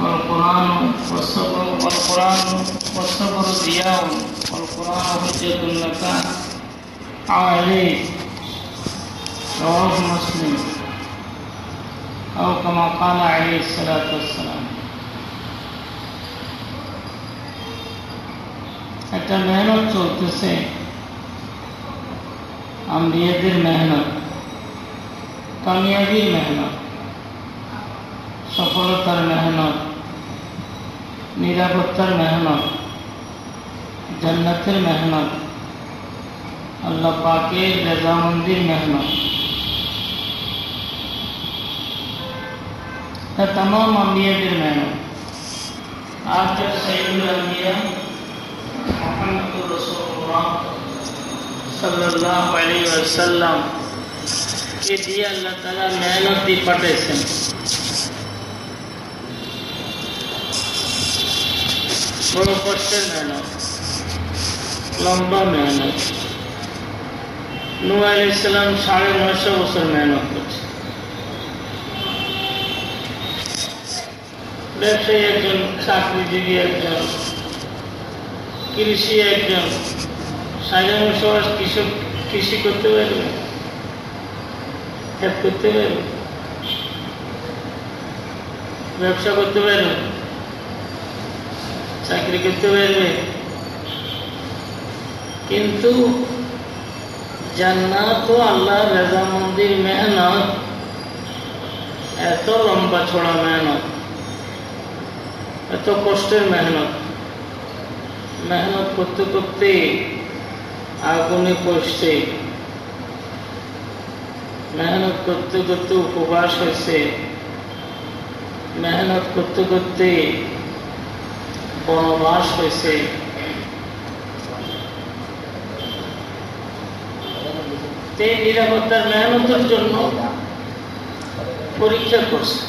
والقرآن والصبر والقرآن والصبر ضياء والقرآن حجة لك عليك رواه مسلم أو كما قال عليه الصلاة والسلام একটা মেহনত চলতেছে আম্বিয়াদের মেহনত কামিয়াবির মেহনত সফলতার মেহনত निरापत्तर मेहमा जन्नतर मेहमा अल्लाह पाके रजामंदी मेहमा तमाम अम्बिया के मेहमा आप जब सैदिया सल्लल्लाहु अलैहि वसल्लम के दिए अल्लाह ताला मेहनत বড় কষ্টের মেহনত লম্বা মেহনত নূহ আলাইহিস সালাম সাড়ে নয়শো বছর মেহনত করছে। ব্যবসায়ী একজন, চাকরিজীবী একজন, কৃষি একজন, সাধারণ সমাজ কৃষক, কৃষি করতে পারবে? করতে পারবে? ব্যবসা করতে পারবে? চাকরি করতে পারবে। কিন্তু জান্নাত ও আল্লাহ রেজামন্দির মেহনত, এত লম্বা ছড়া মেহনত, এত কষ্টের মেহনত। মেহনত করতে করতে আগুনে পড়ছে। মেহনত করতে করতে উপবাস হয়েছে। মেহনত করতে করতে বনবাস হয়েছে এই নিরাপত্তার মেহনতের জন্য পরীক্ষা করছে।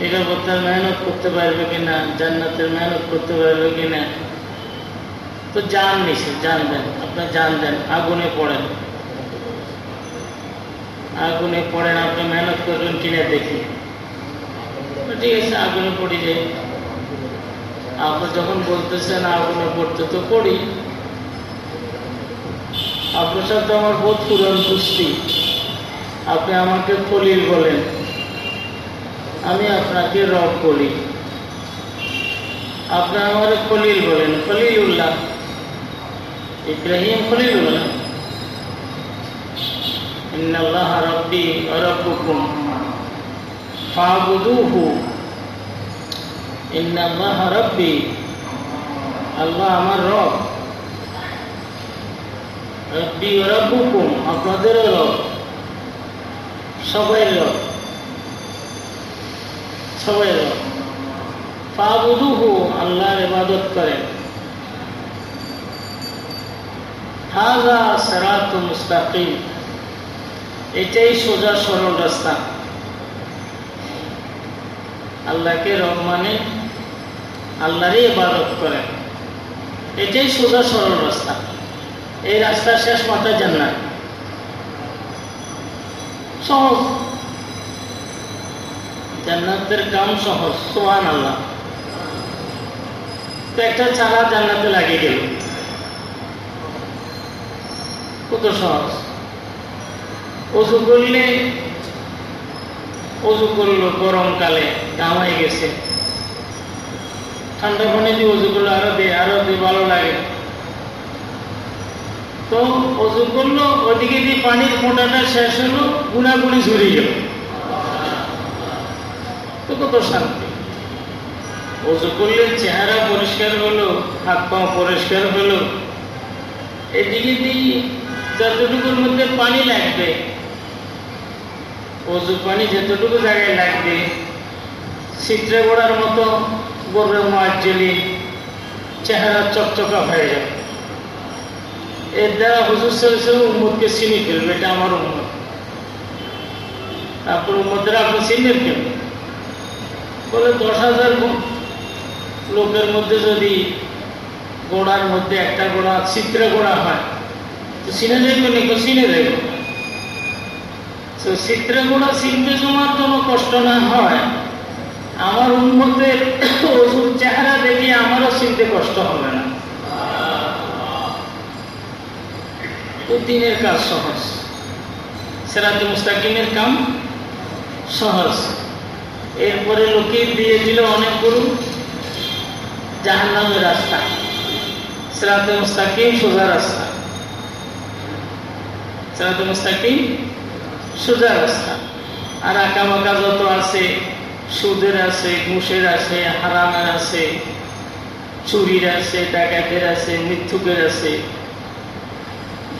নিরাপত্তার মেহনত করতে পারবে কিনা, জান্নাতের মেহনত করতে পারবে কিনা, তো জান নিছে, জান দেন, আপনার জান দেন, আগুনে পড়েন। আগুনে পড়েন, আপনি মেহনত করবেন কিনা দেখি। ঠিক আছে আগুনে পড়ি যাই আপনি যখন বলতেছেন আগুনে পড়তে তো পড়ি। আপনার সাথে আমার বহুত পুরন পুষ্টি আপনি আমাকে খলিল বলেন। আমি আপনাকে রব বলি। আপনি আমার খলিল বলেন খলিল উল্লাহ ইব্রাহিম খলিল উল্লাহ ইন্নাল্লাহ রব্বি রব্বুকুম। ফাবুদুহু ইন্নাল্লাহ রব্বি আল্লাহ আমার রব। রব্বি রব্বুকুম আপনাদেরও রব। সবাই রব। সবাই ফাবুদুহু আল্লাহর ইবাদত করেন। হাজা সারাত মুস্তাকিম। এটাই সোজা সরল রাস্তা। আল্লাহকে রব মানে আল্লাহরই ইবাদত করেন। এটাই সোজা সরল রাস্তা। এই রাস্তার শেষ মাথা জান্নাত। সহজ। জান্নাতের কাম সহজ। সোহান আল্লাহ তো একটা চারা জান্নাতে লাগিয়ে গেল কত সহজ। অজু করলে অজু করল গরমকালে গামাই গেছে। ঠান্ডা পানি দিয়ে অজু করল, আরও দিয়ে আরও দিয়ে ভালো লাগে। তো অজু করল, ওদিকে দিয়ে পানির ফোঁটাটা শেষ হলো, গুণাগুণি ঝরে গেল। তো কত শান্তি। অজু করলে চেহারা পরিষ্কার হলো, হাত পা পরিষ্কার হলো। এদিকে দিয়ে যতটুকুর মধ্যে পানি লাগবে অজু পানি যতটুকু জায়গায় লাগবে চিত্রে গোড়ার মতো গর্বে মার্জেলি চেহারা চকচকা হয়ে যাবে। এর দ্বারা হুজুর সাল্লাম উম্মদকে চিনি ফেলবে, এটা আমার উম্মত। তারপর উম্মদের আপনি চিনবেন কেন? বলে দশ হাজার লোকের মধ্যে যদি গোড়ার মধ্যে একটা গোড়া চিত্রে গোড়া হয়, তো চিনে যাইবে নাকি চিনে যাইব তো চিত্রে গোড়া চিনতে তোমার কোনো কষ্ট না হয়। আমার উন্মতের ওষুধ চেহারা দেখে আমারও চিনতে কষ্ট হবে না। দিনের কাজ সহজ। সেরাতে মুস্তাকিমের কাম সহজ। এরপরে লোকে দিয়ে দিল অনেক গরু। জাহান নামের রাস্তা। সেরাতে মুস্তাকিম সোজা রাস্তা। সেরাতে মুস্তাকিম সোজা রাস্তা। আর আঁকা বাঁকা যত আছে, সুদের আছে, ঘুষের আছে, হারামের আছে, চুরির আছে, ডাকাতের আছে, মিথ্যুকের আছে।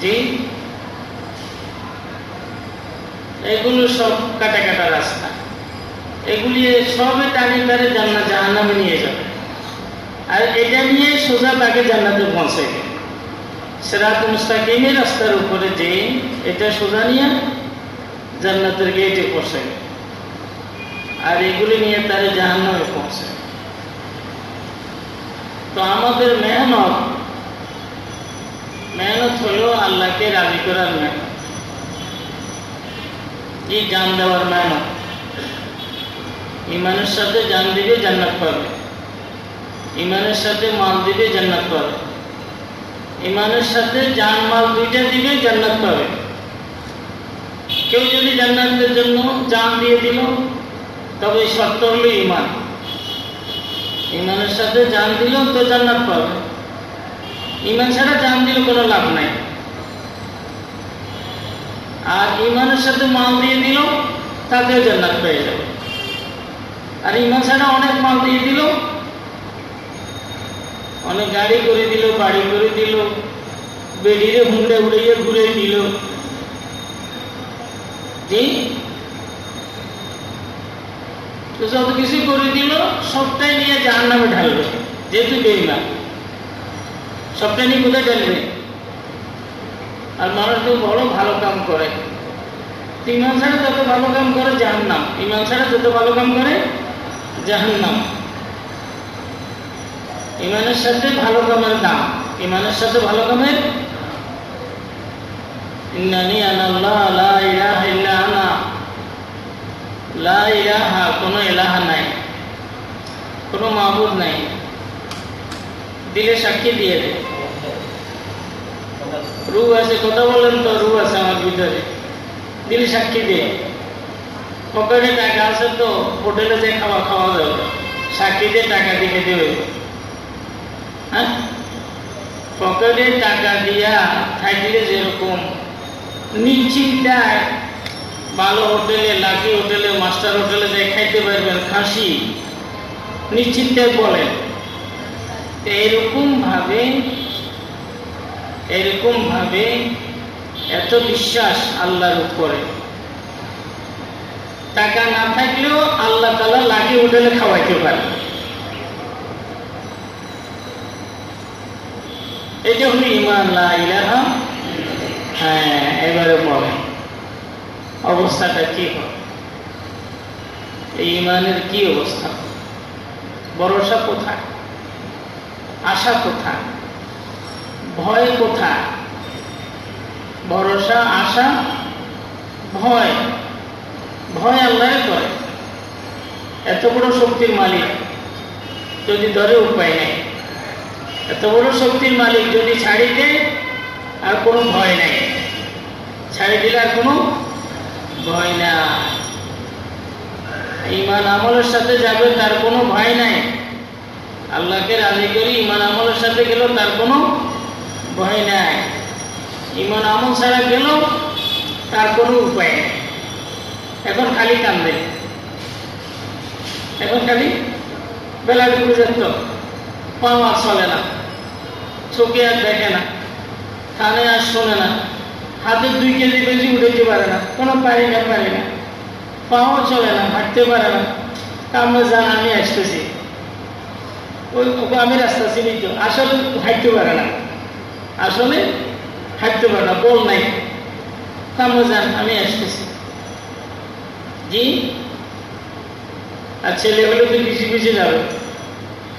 জি এগুলো সব কাটা কাটা রাস্তা। এগুলি সবে টানে টানে জান্নাত, জাহান্নামে নিয়ে যাবে। আর এটা নিয়ে সোজা তাকে জান্নাতে পৌঁছাইবে সেরাত মুস্তাকিমের রাস্তার উপরে যে এটা সোজা নিয়ে জান্নাতের গেটে পৌঁছাইবে আর এগুলি নিয়ে তারা জাহান্নামে পৌঁছায় তো আমাদের মেহনত মেহনত হলো আল্লাহকে রাজি করার মেহনত এই জান দেওয়ার মেহনত? ইমানের সাথে জান দিবে জান্নাত পাবে। ইমানের সাথে মাল দিবে জান্নাত পাবে। ইমানের সাথে জান মাল দুইটা দিবে জান্নাত পাবে। কেউ যদি জান্নাতের জন্য জান দিয়ে দিল, তবে শর্ত হলো ইমান ইমানের সাথে জান দিল তো জান্নাত পাবে। ইমান ছাড়া জান দিলে কোনো লাভ নাই। আর ইমানের সাথে মাল দিয়ে দিল, তাতেও জান্নাত পেয়ে যাবে। আর ইমান ছাড়া অনেক মাল দিয়ে দিল, অনেক গাড়ি করে দিল, বাড়ি করে দিল বেরিয়ে হুন্ডে উড়িয়ে ঘুরে দিল। জি তো যত কিছু করে দিল, সবটাই নিয়ে জাহান নামে ঢালবে। যেহেতু বেইমান সবটাই নিয়ে কোথায় ঢালবে? আর মানুষ তো বড় ভালো কাম করে। ইমান ছাড়া যত ভালো কাম করে জাহান নাম ইমান ছাড়া যত ভালো কাম করে জাহান নাম ইমানের সাথে ভালো কামের দাম। ইমানের সাথে ভালো কামের ইন্নানি আনাল্লাহ লা ইলাহা ইল্লা আনা লা ইলাহা কোনো এলাহা নাই কোনো মাহবুদ নাই দিলে সাক্ষী দিয়ে দে রু আছে কথা বলেন তো রু আছে আমার ভিতরে দিলে সাক্ষী দিয়ে পকেটে টাকা আছে তো হোটেলে যে খাওয়া খাওয়া যাবে সাক্ষী দিয়ে টাকা দিয়ে দেবে হ্যাঁ পকেটে টাকা দিয়া থাকলে যেরকম নিশ্চিন্তায় ভালো হোটেলে লাকি হোটেলে মাস্টার হোটেলে যাই খাইতে পারবেন, খাসি। নিশ্চিন্তায় বলেন। তো এরকম ভাবে এরকম ভাবে এত বিশ্বাস আল্লাহর উপরে। টাকা না থাকলেও আল্লাহ তালা লাকি হোটেলে খাওয়াইতে পারে। এটা হলো ইমান লা ইলাহা হ্যাঁ এবারে বলেন অবস্থাটা কি হয় এই ইমানের কি অবস্থা? ভরসা কোথায়? আশা কোথায়? ভয় কোথায়? ভরসা, আশা, ভয়। ভয় আল্লাহ করে। এত বড় শক্তির মালিক যদি ধরে উপায় নেই। এত বড় শক্তির মালিক যদি ছাড়ি দেয়, আর কোনো ভয় নেই। ছাড়ি কোনো ভয় না। ইমান আমলের সাথে যাবে, তার কোনো ভয় নাই। আল্লাহকে রাজি করি, ইমান আমলের সাথে গেল তার কোনো ভয় নাই। ইমান আমল ছাড়া গেল তার কোনো উপায় নেই। এখন খালি কান্দে। এখন খালি বেলা ডুবে যেত পাও আর চলে না। চোখে আর দেখে না। কানে আর শোনে না। হাতে দুই কেজি বেশি উঠাইতে পারে না, কোনো পারি না পারি না। পাও চলে না, হাঁটতে পারে না। আমরা যান, আমি আসতেছি। ওই আমি রাস্তা চিনি তো, আসলে হাঁটতে পারে না। আসলে হাঁটতে পারে না, বল নাই। আমরা যান, আমি আসতেছি। জি? আর ছেলে হলে তো পিছিয়ে পিছিয়ে যাবে।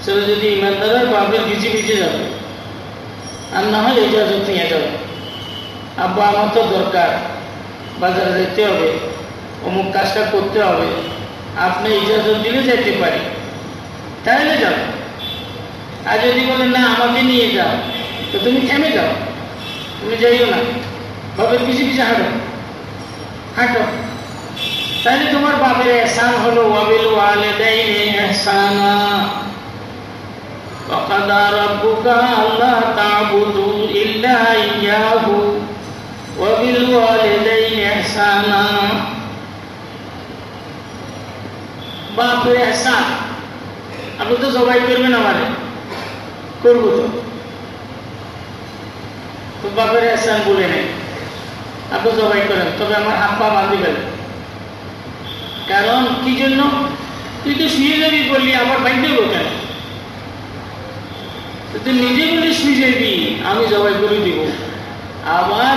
ছেলে যদি ইমানদার বাপের পিছিয়ে পিছিয়ে যাবে। আর না হয় ইজাজত নিয়ে যাবে। আব্বা আমার তো দরকার বাজারে যেতে হবে অমুক কাজটা করতে হবে আপনি ইজাজত দিলে যেতে পারি তাহলে যাও আর যদি বলেন না আমাকে নিয়ে যাও তো তুমি থেমে যাও তুমি যাইও না বাপের পিছিয়ে পিছিয়ে হাঁটো হাঁটো তাহলে তোমার বাপের এহসান হলো ওয়াবিল ওয়ালিদাইনি ইহসানা وقضى ربك ألا تعبدوا إلا إياه وبالوالدين إحسانا বাপের এহসান আপনি তো জবাই করবেন আমারে করবো তো তো বাপের এহসান বলে নেই আপনি জবাই করেন তবে আমার হাত পা বাঁধি ফেলেন কারণ কি জন্য তুই তো শুয়ে যাবি বললি আমার বাইক দেবো কেন তুই নিজে বলে শুয়ে যাবি আমি জবাই করে দিব আবার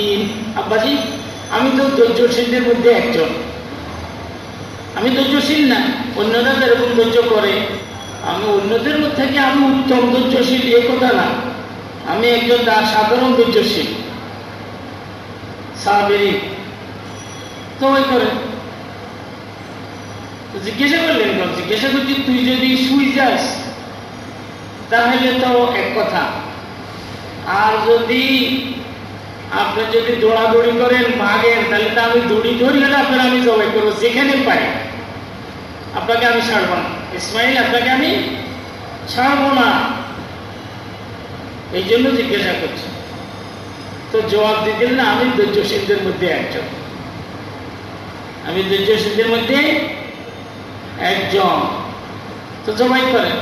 আব্বাজি, আমি তো ধৈর্যশীলদের মধ্যে একজন। আমি ধৈর্যশীল না, অন্যরা যেরকম ধৈর্য করে। আমি অন্যদের মধ্যে থেকে আমি উত্তম ধৈর্যশীল এ কথা না। আমি একজন তার সাধারণ ধৈর্যশীল সাবেরি তো ওই করে। জিজ্ঞাসা করলেন জিজ্ঞাসা করছি, তুই যদি শুই যাস, তাহলে তো এক কথা। আর যদি আপনি যদি দৌড়াদৌড়ি করেন ভাগেন তাহলে তো আমি দৌড়ি ধরি না আপনার আমি জবাই করব যেখানে পাই আপনাকে আমি ছাড়বো না। ইসমাইল, আপনাকে আমি ছাড়বো না। এই জন্য জিজ্ঞাসা করছি। তো জবাব দিতেন না আমি ধৈর্যশীলদের মধ্যে একজন। আমি ধৈর্যশীলদের মধ্যে একজন। তো জবাই করেন।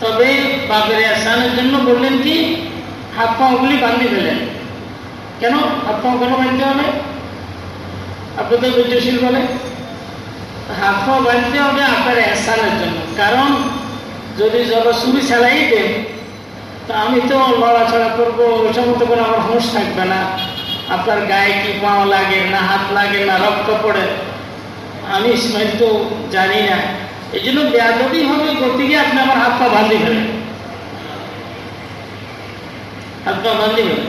তবে বাপের আসানের জন্য বললেন কি হাত পা ওগুলি বান্ধি ফেলেন। কেন? হাত পা কেন বাঁধতে হবে? আপনি তো ধৈর্যশীল বলে। হাত পা বাঁধতে হবে আপনার এসানের জন্য। কারণ, যদি জলসুরি চালাই দেন, তো আমি তো লড়াছড়া করব ওই কোনো আমার হুঁশ থাকবে না। আপনার গায়ে কি পাও লাগে, না হাত লাগে, না রক্ত পড়ে, আমি ইসমাইল তো জানি না। এই জন্য বেয়াদবি হবে গিয়ে আপনি আমার হাত পা বাঁধি ফেলেন। বান্ধি ফেলেন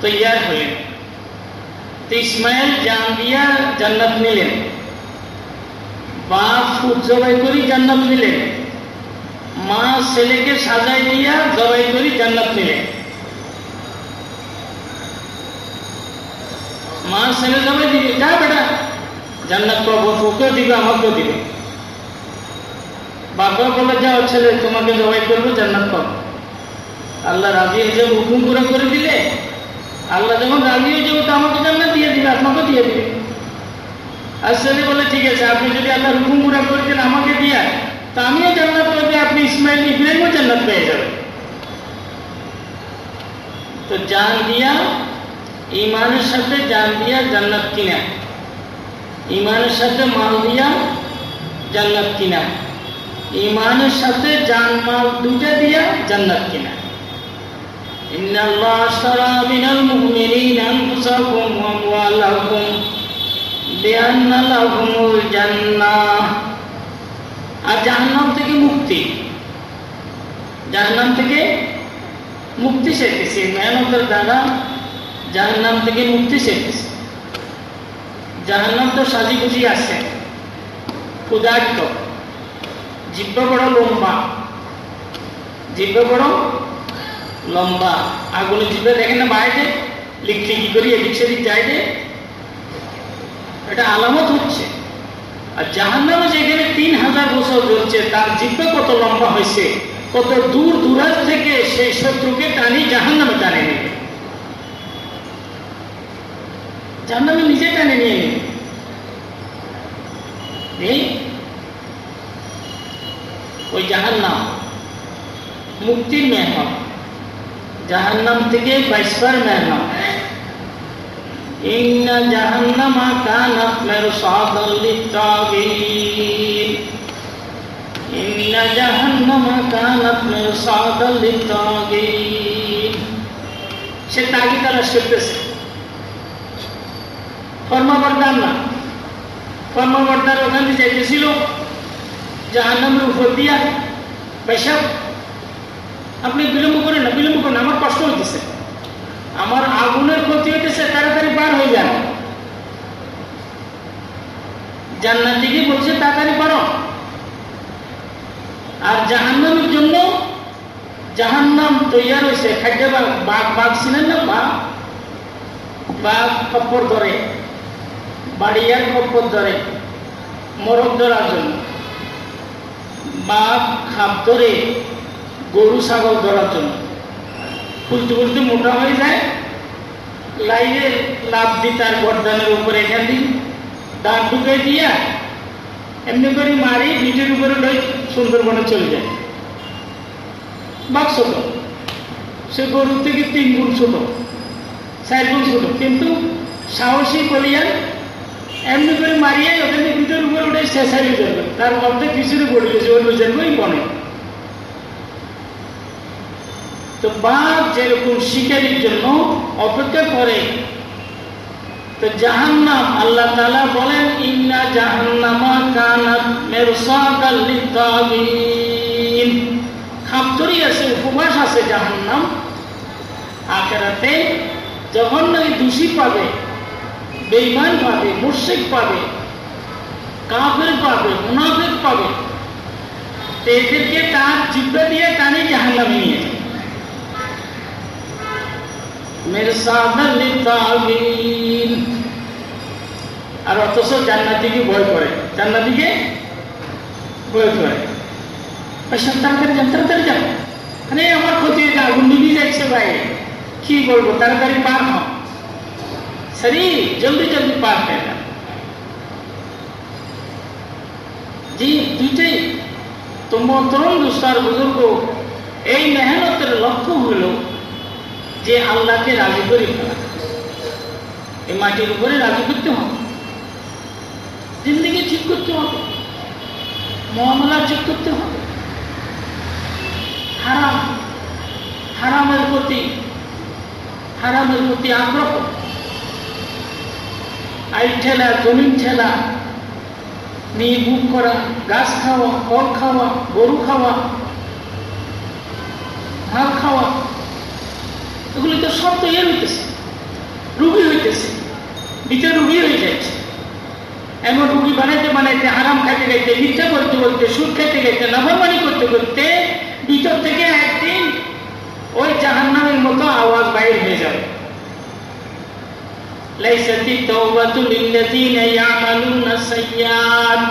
তো ইয়ার হলেন। তো ইসমাইল জান দিয়া জান্নাত নিলেন। বাপ ফুট জবাই করি জান্নাত নিলেন। মা ছেলেকে সাজাই দিয়া জবাই করি জান্নাত নিলেন। মা ছেলে জবাই দিবে? যা বেটা, জান্নাত পাবো, তোকেও দিবে, আমাকেও দিবে। বাবা বলে, যাও ছেলে, তোমাকে জবাই করব, জান্নাত পাবো। আল্লাহ রাজি হিসেবে হুকুম পুরো করে দিলে আল্লাহ যখন রাজি হয়ে যাব তো আমাকে জান্নাত দিয়ে দিবে, আপনাকে দিয়ে দিবে। ছেলে বলে, ঠিক আছে, আপনি যদি আল্লাহ হুকুম পুরা করে দেন, আমাকে দিয়া তা আমিও জান্নাত পাবো আপনি ইসমাইল ইব্রাহিমও জান্নাত পেয়ে যাবেন। তো জান দিয়া ইমানের সাথে জান দিয়া জান্নাত কিনা। ইমানের সাথে মাল দিয়া জান্নাত কিনা। ইমানের সাথে জান মাল দুটা দিয়া জান্নাত কিনা। إن الله اشترى من المؤمنين أنفسهم وأموالهم بأن لهم الجنة আর জাহান্নাম থেকে মুক্তি জাহান্নাম থেকে মুক্তি শেখেছে মেহনতের দ্বারা জাহান্নাম থেকে মুক্তি শেখেছে জাহান্নাম তো সাজি গুজি আছে ক্ষুদার্থ জিব্বা বড় লম্বা জিব্বা বড় লম্বা। আগুনে জিব্বা দেখেন না বাইরে লিখতে কি করি, এদিক সেদিক যে এটা আলামত হচ্ছে। আর জাহান্নামে যেখানে তিন হাজার বছর জ্বলছে তার জিব্বা কত লম্বা হয়েছে, কত দূর দূরাজ থেকে সেই শত্রুকে টানি, জাহান্নামে টানে নেবে জাহান্নামে নিজে টানে নিয়ে নেবে ওই জাহান্নাম। মুক্তির মেহমান জাহান্নাম থেকে বাইশবার মেহমান إن جهنم كانت مرصادا للطاغين إن جهنم كانت مرصادا للطاغين সে তাগি তালাশ করতেছে কর্মবর্দার না কর্মবর্দার ওখানে যাইতেছিল জাহান্নামের উপর দিয়া পেশাব আপনি বিলম্ব করেন না, বিলম্ব করেন আমার কষ্ট হইতেছে। আমার আগুনের ক্ষতি হইতেছে, তাড়াতাড়ি পার হয়ে যান। জান্নাত দিকে বলছে, তাড়াতাড়ি পারো। আর জাহান্নামের জন্য জাহান্নাম তৈয়ার হয়েছে খাদ্য বাঘ বাঘ ছিলেন না বাঘ? বাঘ খপ্পর ধরে, বাড়িয়ার খপ্পর ধরে, মরক ধরার জন্য। বাঘ খাপ ধরে গরু, ছাগল ধরার জন্য। খুলতে খুলতে মোটা হয়ে যায়। লাইনে লাভ দি তার গরদানের উপরে এখান দিন দাঁত ঢুকে দিয়া এমনি করে মারি ভিটের উপরে লই সুন্দরবনে চলে যায়। বাঘ ছোট। সে গরুর থেকে তিন গুণ ছোট, চার গুণ ছোট। কিন্তু সাহসী কলিয়ান এমনি করে মারিয়ে ওখানে ভিটের উপরে উঠে শেষ হারিয়ে যাবে তার অর্ধেক পিছনে পড়ে গেছে ওই জন্যই বনে। তো বাঘ যেরকম শিকারির জন্য অপেক্ষা করে, তো জাহান্নাম, আল্লাহ তালা বলেন, ইন্না জাহান্নামা কানাত মেরসাদাল লিতাগিন খাপতরি আছে, উপবাস আছে জাহান্নাম। আখেরাতে যখন নাকি দোষী পাবে বেইমান পাবে মুর্শিক পাবে, কাফের পাবে, মুনাফিক পাবে। এদেরকে তার জিব্বা দিয়ে টানে জাহান্নামে নিয়ে যাবে আর অথচ জান্নাতিকে ভয় করে। জান্নাতিকে ভয় করে। তাড়াতাড়ি যান তাড়াতাড়ি যান। আরে, আমার ক্ষতি হয়েছে আগুন নিবি যাচ্ছে ভাই। কি বলব, তাড়াতাড়ি পার হ সরি, জলদি জলদি পার হয়ে যান। জি, দুইটাই। তো মতরম দুস্তার বুজুর্গ, এই মেহনতের লক্ষ্য হলো যে আল্লাহকে রাজি করে এই মাটির উপরে রাজি করতে হবে। জিন্দিগি ঠিক করতে হবে। মহামলা ঠিক করতে হবে। হারাম। হারামের প্রতি হারামের প্রতি আগ্রহ। আইল ঠেলা, জমিন ঠেলা, নিয়ে বুক করা, গাছ খাওয়া, ফল খাওয়া, গরু খাওয়া, ধান খাওয়া। এগুলি তো সব তো ইয়ে হইতেছে রুগী হইতেছে ভিতরে রুগী হয়ে যাচ্ছে এমন রুগী বানাইতে বানাইতে আরাম খাইতে খাইতে মিথ্যা করতে বলতে সুদ খাইতে খাইতে নাফরমানি করতে করতে ভিতর থেকে একদিন ওই জাহান্নামের মতো আওয়াজ বাইর হয়ে যাবে ليست التوبة للذين يعملون السيئات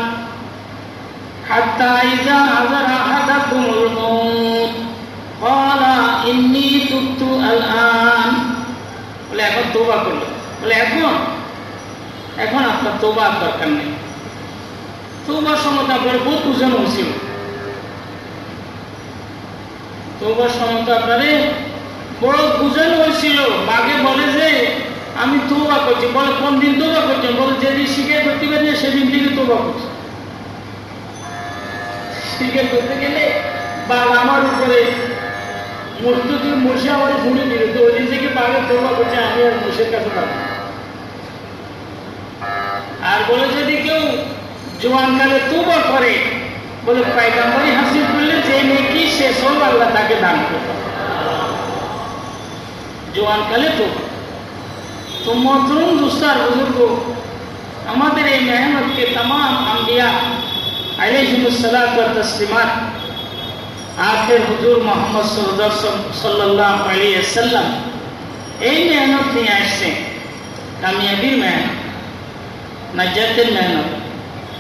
حتى إذا حضر أحدكم الموت قال বলে, এখন তোবা করল। বলে, এখন? এখন আপনার তোবা দরকার নেই। আপনার বহু হয়েছিল আপনারে বড় পূজন হয়েছিল। বাঘে বলে যে, আমি তোবা করছি। বলে, কোন দিন তোবা করছি বলে, যেদিন শিখে করতে পারি সেদিন থেকে তোবা করছি। শিখে করতে গেলে বাঘ আমার উপরে দিয়ে মশে আমার ঘুরে দিল তো ওই থেকে তোবা করছে আমি আর মশের কাছে পাবো আর বলে যদি কেউ জোয়ানকালে তোবা করে বলে পায়গাম্বারি হাসিল করলে যে নেকি সে সব আল্লাহ তাকে দান করবে জোয়ানকালে তোবা তো মতরুম দুস্তার বুজুর্গ আমাদের এই মেহনতকে তাম আম্বিয়া আলহিমসালাত তসলিমাত আখের হুজুর মোহাম্মদ সাল্লাহ আলী সাল্লাম এই মেহনত নিয়ে আসছেন কামিয়াবির মেহনত, নাজাতের মেহনত,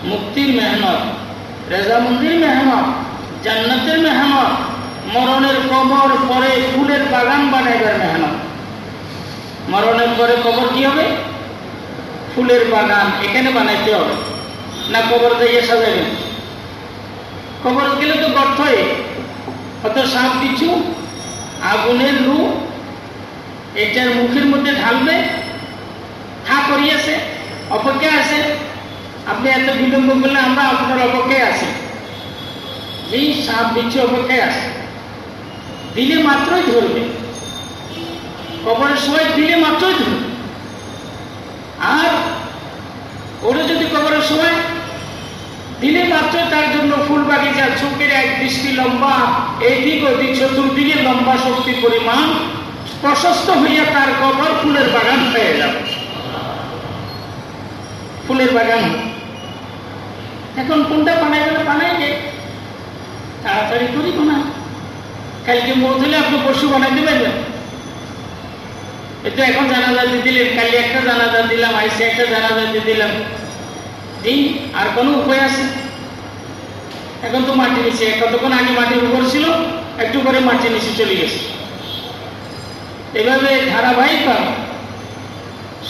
মুক্তির মেহনত, রেজামন্দির মেহনত, জান্নাতের মেহনত, মরণের কবর পরে ফুলের বাগান বানাইবার মেহনত। মরণের পরে কবর কি হবে? ফুলের বাগান এখানে বানাইতে হবে। না কবর দিয়ে সাজাবেন কবর গেলে তো গর্ত হয়তো সাপ কিছু আগুনের লু এটার মুখের মধ্যে ঢালবে, হা করিয়েছে অপেক্ষায় আছে। আপনি এত বিলম্ব করলে আমরা আপনার অপেক্ষায় আছি। এই সাপ বিচ্ছু অপেক্ষায় আছে। দিলে মাত্রই ধরবে। কবরের সময় দিলে মাত্রই ধরবে। আর ওরা যদি কবরের সময় দিলে মাত্র তার জন্য ফুল বাগিচা চোখের এক দৃষ্টি লম্বা এই দিক ওদিক চতুর্দিকে লম্বা শক্তি পরিমাণ প্রশস্ত হইয়া তার কবর ফুলের বাগান হয়ে যাবে। ফুলের বাগান। এখন কোনটা বানাই গেলে বানাই যে তাড়াতাড়ি করি না কালকে মত হলে আপনি পশু বানাই বানাইতে পারবেন এটা এখন জানাজা দিয়ে দিলেন, কালকে একটা জানাজা দিলাম, আইসে একটা জানাজা দিয়ে দিলাম। দিন আর কোনো উপায় আছে? এখন তো মাটি নিচে, কতক্ষণ আগে মাটির উপর ছিল? একটু করে মাটি নিচে চলে গেছে। এভাবে ধারাবাহিক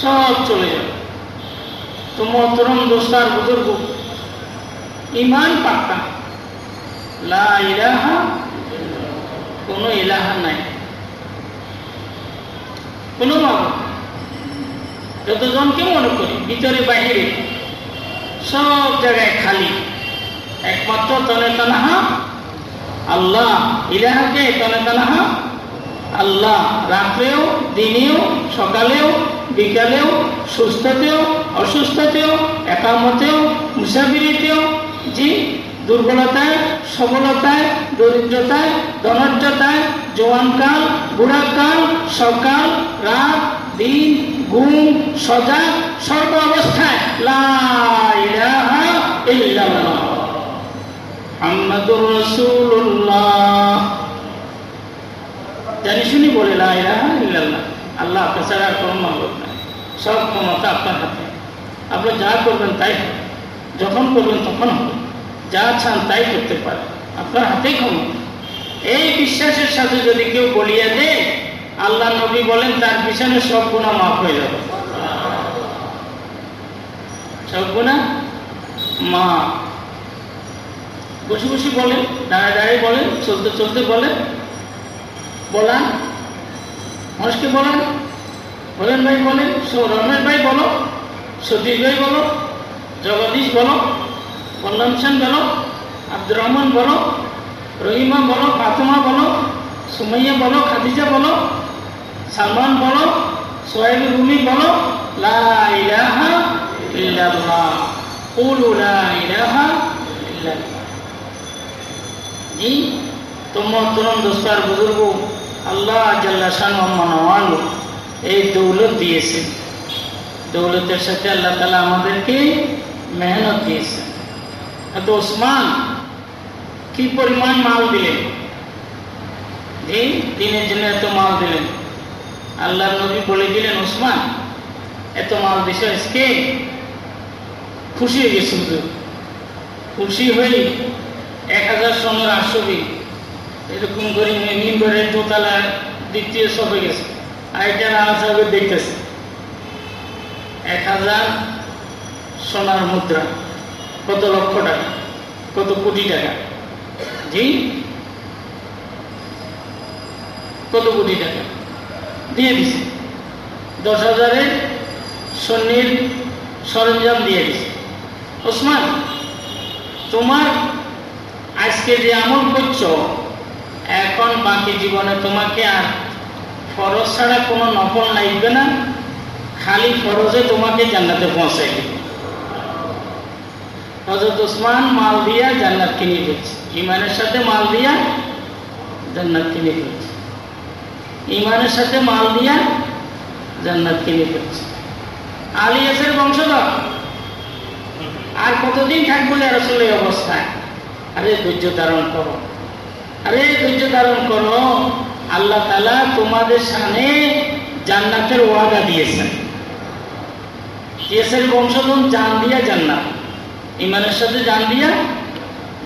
সব চলে যাবে। তো মহতরম দোস্তার বুজুর্গ, ইমান পাক্কা? লা কোনো ইলাহা নাই। কোনো মাবুদ যতজনকে মনে করি, ভিতরে বাহিরে সব জায়গায় খালি। একমাত্র তলে তানাহা আল্লাহ। ইলাহাকে তলে তানাহা আল্লাহ। রাত্রেও, দিনেও, সকালেও, বিকালেও, সুস্থতেও, অসুস্থতেও, একামতেও, মুসাফিরিতেও, জি দুর্বলতায়, সবলতায়, দরিদ্রতায় ধনর্যতায় জোয়ানকাল, বুড়াকাল, সকাল, রাত, দিন, ঘুম সজাগ সর্ব অবস্থায় জানি শুনি বলে আল্লাহ আপনার ছাড়া কোনো নাই। সব ক্ষমতা আপনার হাতে। আপনি যা করবেন তাই যখন করবেন তখন হবে। যা চান তাই করতে পারে আপনার হাতেই ক্ষমতা এই বিশ্বাসের সাথে যদি কেউ বলিয়া দেয়, আল্লাহ নবী বলেন, তার পিছনে সব গুণা মাফ হয়ে যাবে। সব গুণা মা বসে বসে বলেন, দাঁড়ায় দাঁড়িয়ে বলেন, চলতে চলতে বলেন। বলান। মানুষকে বলেন। বলেন ভাই, বলেন। রমেশ ভাই বলো, সতীশ ভাই বলো, জগদীশ বলো বল্লম সেন বলো, আব্দুর রহমান বলো, রহিমা বলো, ফাতেমা বলো, সুমাইয়া বলো, খাদিজা বলো, সালমান বলো সোহেব রুমি বলো জি, তোমার তরুণ দোস্তার বুজুর্গ, আল্লাহ জাল্লা শান এই দৌলত দিয়েছে। দৌলতের সাথে আল্লাহ তালা আমাদেরকে মেহনত দিয়েছে। তো ওসমান, কি পরিমাণ মাল দিলেন? দিনের জন্য এত মাল দিলেন। আল্লাহ নবী বলে দিলেন, ওসমান, এত মাল দিস আজকে? খুশি হয়ে গেছে খুশি হয়ে এক হাজার সনের আসবি। এরকম করে মিম্বরের দোতলা দ্বিতীয় সবে গেছে। আরেকটা নানা দেখতেছে। এক হাজার সোনার মুদ্রা। কত লক্ষ টাকা, কত কোটি টাকা? জি? কত কোটি টাকা? দিয়ে দিছে। দশ হাজারের সন্নির সরঞ্জাম দিয়ে দিছে। ওসমান, তোমার আজকে যে আমল করছ, এখন বাকি জীবনে তোমাকে আর ফরজ ছাড়া কোনো নফল নাইবে না। খালি ফরজে তোমাকে জান্নাতে পৌঁছাই দিবে। হজরত ওসমান মাল দিয়া জান্নাত কিনে ফেলছে ইমানের সাথে মাল দিয়া জান্নাত কিনে ফেলছে ইমানের সাথে মাল দিয়া জান্নাত কিনে ফেলছে আলিয়াসের বংশধর। আর কতদিন থাকব আর আসলে অবস্থায়? আরে ধৈর্য ধারণ করো। আরে ধৈর্য ধারণ করো। আল্লাহ তালা তোমাদের সামনে জান্নাতের ওয়াদা দিয়েছেন। ইয়াসের বংশধন জান দিয়া জান্নাত। ইমানের সাথে জান দিয়া,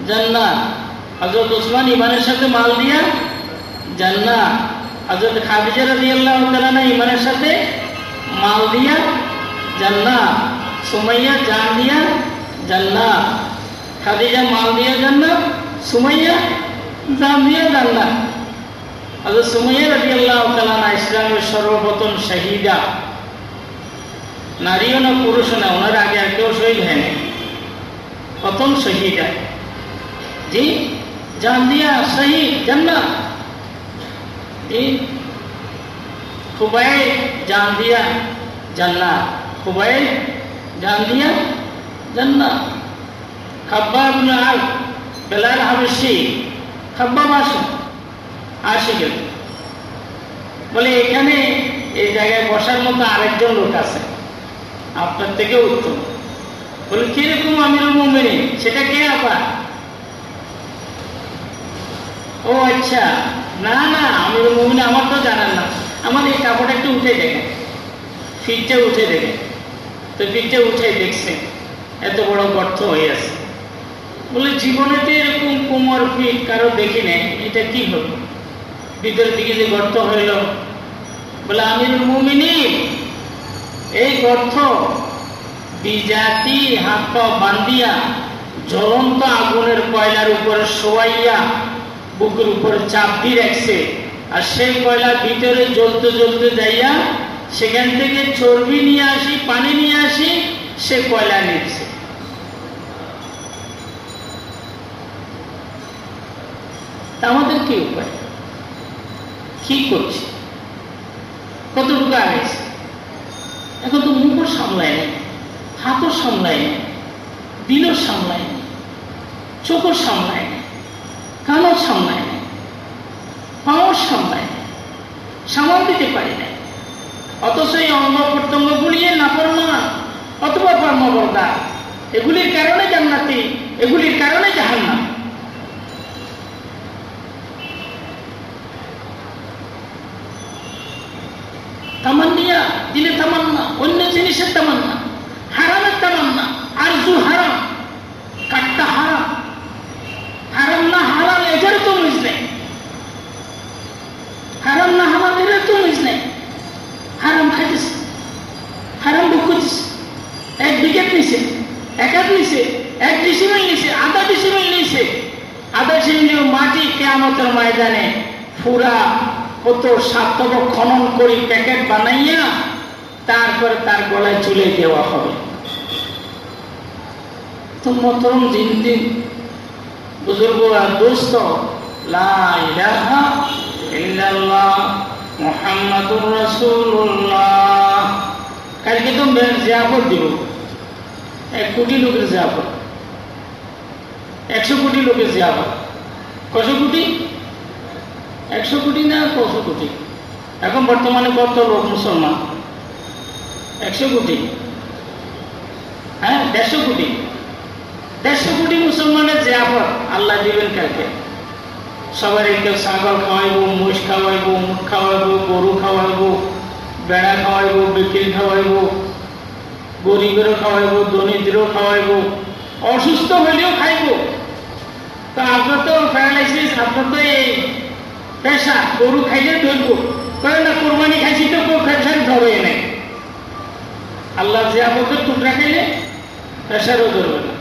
জান্নাত। হজরত ওসমান ইমানের সাথে মাল দিয়া, জান্নাত। হজরত খাদিজা রাদিয়াল্লাহু তাআলা ইমানের সাথে মাল দিয়া, জান্নাত। সুমাইয়া জান দিয়া, জান্নাত। খাদিজা মাল দিয়া, জান্নাত। সুমাইয়া জান দিয়া, জান্নাত। হজরত সুমাইয়া রাদিয়াল্লাহু তাআলা ইসলামের সর্বপ্রথম শাহিদা। নারীও না পুরুষও না, ওনার আগে আর কেউ শহীদ হয়নি। প্রথম শহীদা জি জান দিয়া শহীদ জান্নাত। জি খুবাই জান দিয়া জান্নাত। খুবাই জান দিয়া জান্নাত। খাব্বাব ইবনে আল বেলাল হাবশি আসে আসে গেল বলে, এখানে এই জায়গায় বসার মতো আরেকজন লোক আছে। আপনার থেকে উত্তম। বলে কীরকম আমিরুল মোমেনি? সেটা কে আবার? ও আচ্ছা। না না আমিরুল মোমিন, আমার তো জানেন না। আমার এই কাপড়টা একটু উঠে দেখেন ফিটটা উঠে দেখেন তো ফিটটা উঠে দেখছে। এত বড় গর্ত হয়ে আছে। বলে, জীবনে তো এরকম কোমর ফিট কারও দেখি নাই। এটা কি হলো? ভিতরের দিকে যে গর্ত হইল। বলে আমিরুল মুমিনী। এই গর্ত বিজাতি হাত বান্দিয়া জ্বলন্ত আগুনের কয়লার উপরে শোয়াইয়া, বুকের উপরে চাপ দিয়ে রাখছে। আর সেই কয়লা ভিতরে জ্বলতে জ্বলতে যাইয়া সেখান থেকে চর্বি নিয়ে আসি, পানি নিয়ে আসি, সে কয়লা নিচ্ছে। আমাদের কি উপায়? কি করছে? কতটুকু আগেছে এখন তো মুখও সামলায় নেই। হাতও সামলায় নেই দিলও সামলায় নেই চোখও সামলায় নেই কানও সামলায় নেই পাও সামলায় নেই সামাল দিতে পারি না অথচ এই অঙ্গ প্রত্যঙ্গ গুলিয়ে না নাফরমা অথবা কর্মবর্দা, এগুলির কারণে জান্নাতি, এগুলির কারণে জাহান্নাম। তামান্নিয়া, দিলে তামান্না অন্য জিনিসের তামান্না। হারামের তামান্না আর জু হারাম, কাটটা হারাম। হারাম না হারাম এদের তো বুঝ নেই। হারাম না হারাম এদের তো নেই। হারাম খাইতেছে, হারাম বুক করতেছে এক বিকেট নিছে, এক হাত নিছে, এক ডিসিমিল নিছে, আধা ডিসিমিল নিছে। আধা ডিসিমিল মাটি কেয়ামতের ময়দানে পুরা কত সাতব খনন করি প্যাকেট বানাইয়া তারপরে তার গলায় চলে দেওয়া হবে। তো মতরম দিন দিন বুজুর্গ আর দোস্ত মোহাম্মদুর রসুল্লাহ কালকে তো জিয়াফত দিব। এক কোটি লোকের জিয়াফত। একশো কোটি লোকের জিয়াফত। কশো কোটি? একশো কোটি না কশো কোটি? এখন বর্তমানে কত লোক মুসলমান? একশো কোটি। হ্যাঁ দেড়শো কোটি। দেড়শো কোটি মুসলমানের যে জিয়াফত, আল্লাহ দিবেন কালকে সবার কেউ ছাগল খাওয়াইবো, মোষ খাওয়াইবো মুখ খাওয়াইবো, গরু খাওয়াইবো, বেড়া খাওয়াইবো, বিক্রি খাওয়াইবো, গরিবেরও খাওয়াইবো, দরিদ্রও খাওয়াইবো, অসুস্থ হলেও খাইবো। তো আপনার তো প্যারালাইসিস আপনার তো এই পেশা, গরু খাইলে ধরবো। করে না, কোরবানি খাইছি তো কেউ ধরে নেই আল্লাহ জিয়াবতের টুকরা খাইলে পেশারও ধরবে না।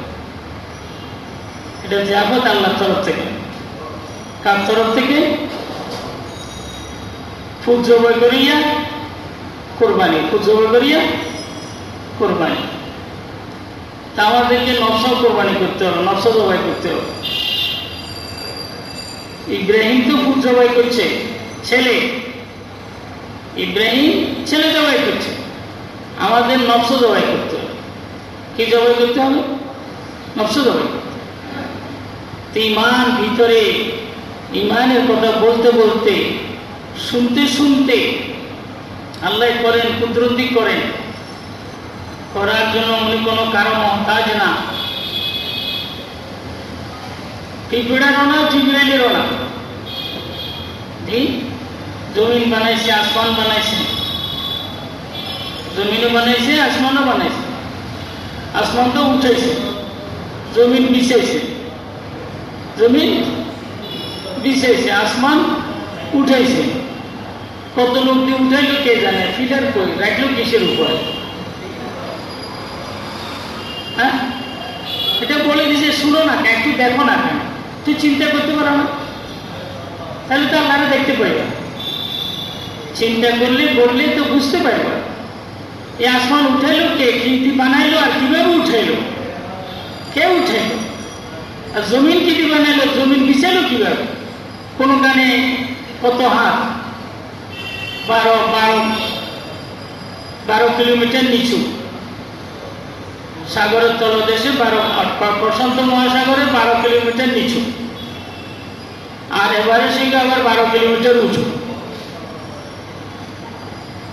এটা জিয়াবত আল্লাহর তরফ থেকে। কার তরফ থেকে? জবাই করিয়া কোরবানি জবাই করিয়া কোরবানি। তা আমাদেরকে নকশাও কোরবানি করতে হবে নকশা জবাই করতে হবে। ইব্রাহিম তো ফুল জবাই করছে, ছেলে। ইব্রাহিম ছেলে জবাই করছে। আমাদের নকশ জবাই করতে হবে। কি জবাই করতে হবে? নকশ জবাই। করতে ইমান ভিতরে ইমানের কথা বলতে বলতে, শুনতে শুনতে আল্লাহ করেন, কুদরতি করেন। করার জন্য উনি কোনো কারও মহতাজ না। পিঁপড়ারও না জিবরাইলেরও না জমিন বানাইছে, আসমান বানাইছে। জমিনও বানাইছে, আসমানও বানাইছে। আসমান তো উঠেছে জমিন বিছাইছে। জমিন বিছাইছে, আসমান উঠাইছে। কত লোক দিয়ে উঠাইলো কে জানে ফিলার কই, রাখল কিসের উপরে? হ্যাঁ? এটা বলে দিছে, শুনো না কেন, একটু দেখো না কেন, তুই চিন্তা করতে পারো না। তাহলে তো আল্লাহরা দেখতে পাইবা। চিন্তা করলে, বললে তো বুঝতে পারবা। এই আসমান উঠাইলো কে? কি বানাইলো আর কীভাবে উঠাইলো? কে উঠাইলো? আর জমিন কি দিয়ে বানাইলো? জমিন বিছাইলো কীভাবে? কোন গানে কত হাত? বারো বারো বারো কিলোমিটার নিচু। সাগরের তলদেশে বারো প্রশান্ত মহাসাগরে বারো কিলোমিটার নিচু। আর এবারে সেটা আবার বারো কিলোমিটার উঁচু।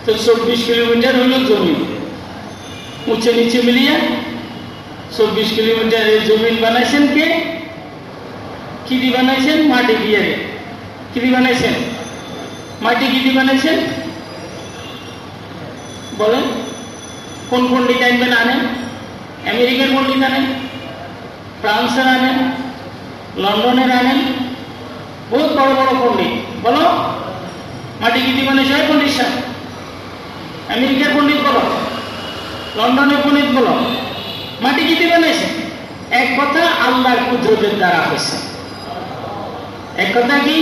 তো চব্বিশ কিলোমিটার হইল জমি উঁচে নিচে মিলিয়ে চব্বিশ কিলোমিটার এই জমিন বানাইছেন কে কি দিয়ে বানাইছেন মাটি দিয়ে কি দিয়ে বানাইছেন মাটি কি দিয়ে বানাইছেন বলেন কোন পণ্ডিত আনবেন আনেন আমেরিকার পণ্ডিত আনেন ফ্রান্সের আনেন লন্ডনের আনেন বহুত বড় বড় পণ্ডিত বলো মাটি কি দিয়ে বানাইছে পণ্ডিত সাহেব আমেরিকার পণ্ডিত বলো, লন্ডনের পণ্ডিত বলো, মাটি কি দিয়ে বানাইছে এক কথা আল্লাহর কুদরতের দ্বারা হয়েছে। এক কথা কি?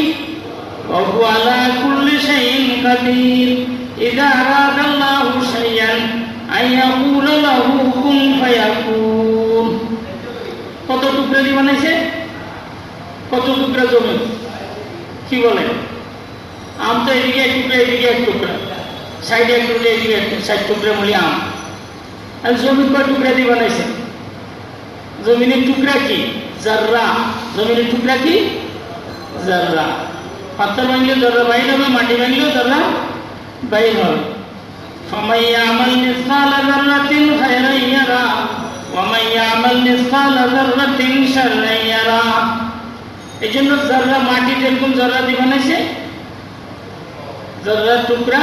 আলা কুল্লি শাইইন কাদির। ইদা আরাদাল্লাহু শাইয়ান আইয়াকুল লাহু কুন ফায়াকুন। কত টুকরা দি বানাইছে? কত টুকরা জমি? কি বলে? আম তো এদিকে এক টুকরা, এদিকে এক টুকরা। সাইডে এক টুকরা এদিকে এক সাইড টুকরা মূল্য আম আর জমি কয় টুকরা দিয়ে বানাইছে জমিনের টুকরা কি জাররা জমিনের টুকরা কি জাররা পাথর ভাঙলেও জাররা বাইর হবে মাটি ভাঙলেও জাররা বাইর হবে فمن يعمل مثقال ذرة خيرا يرى ومن يعمل مثقال ذرة شرا يرى এই জন্য জাররা মাটি যেরকম জাররা দিয়ে বানাইছে জাররা টুকরা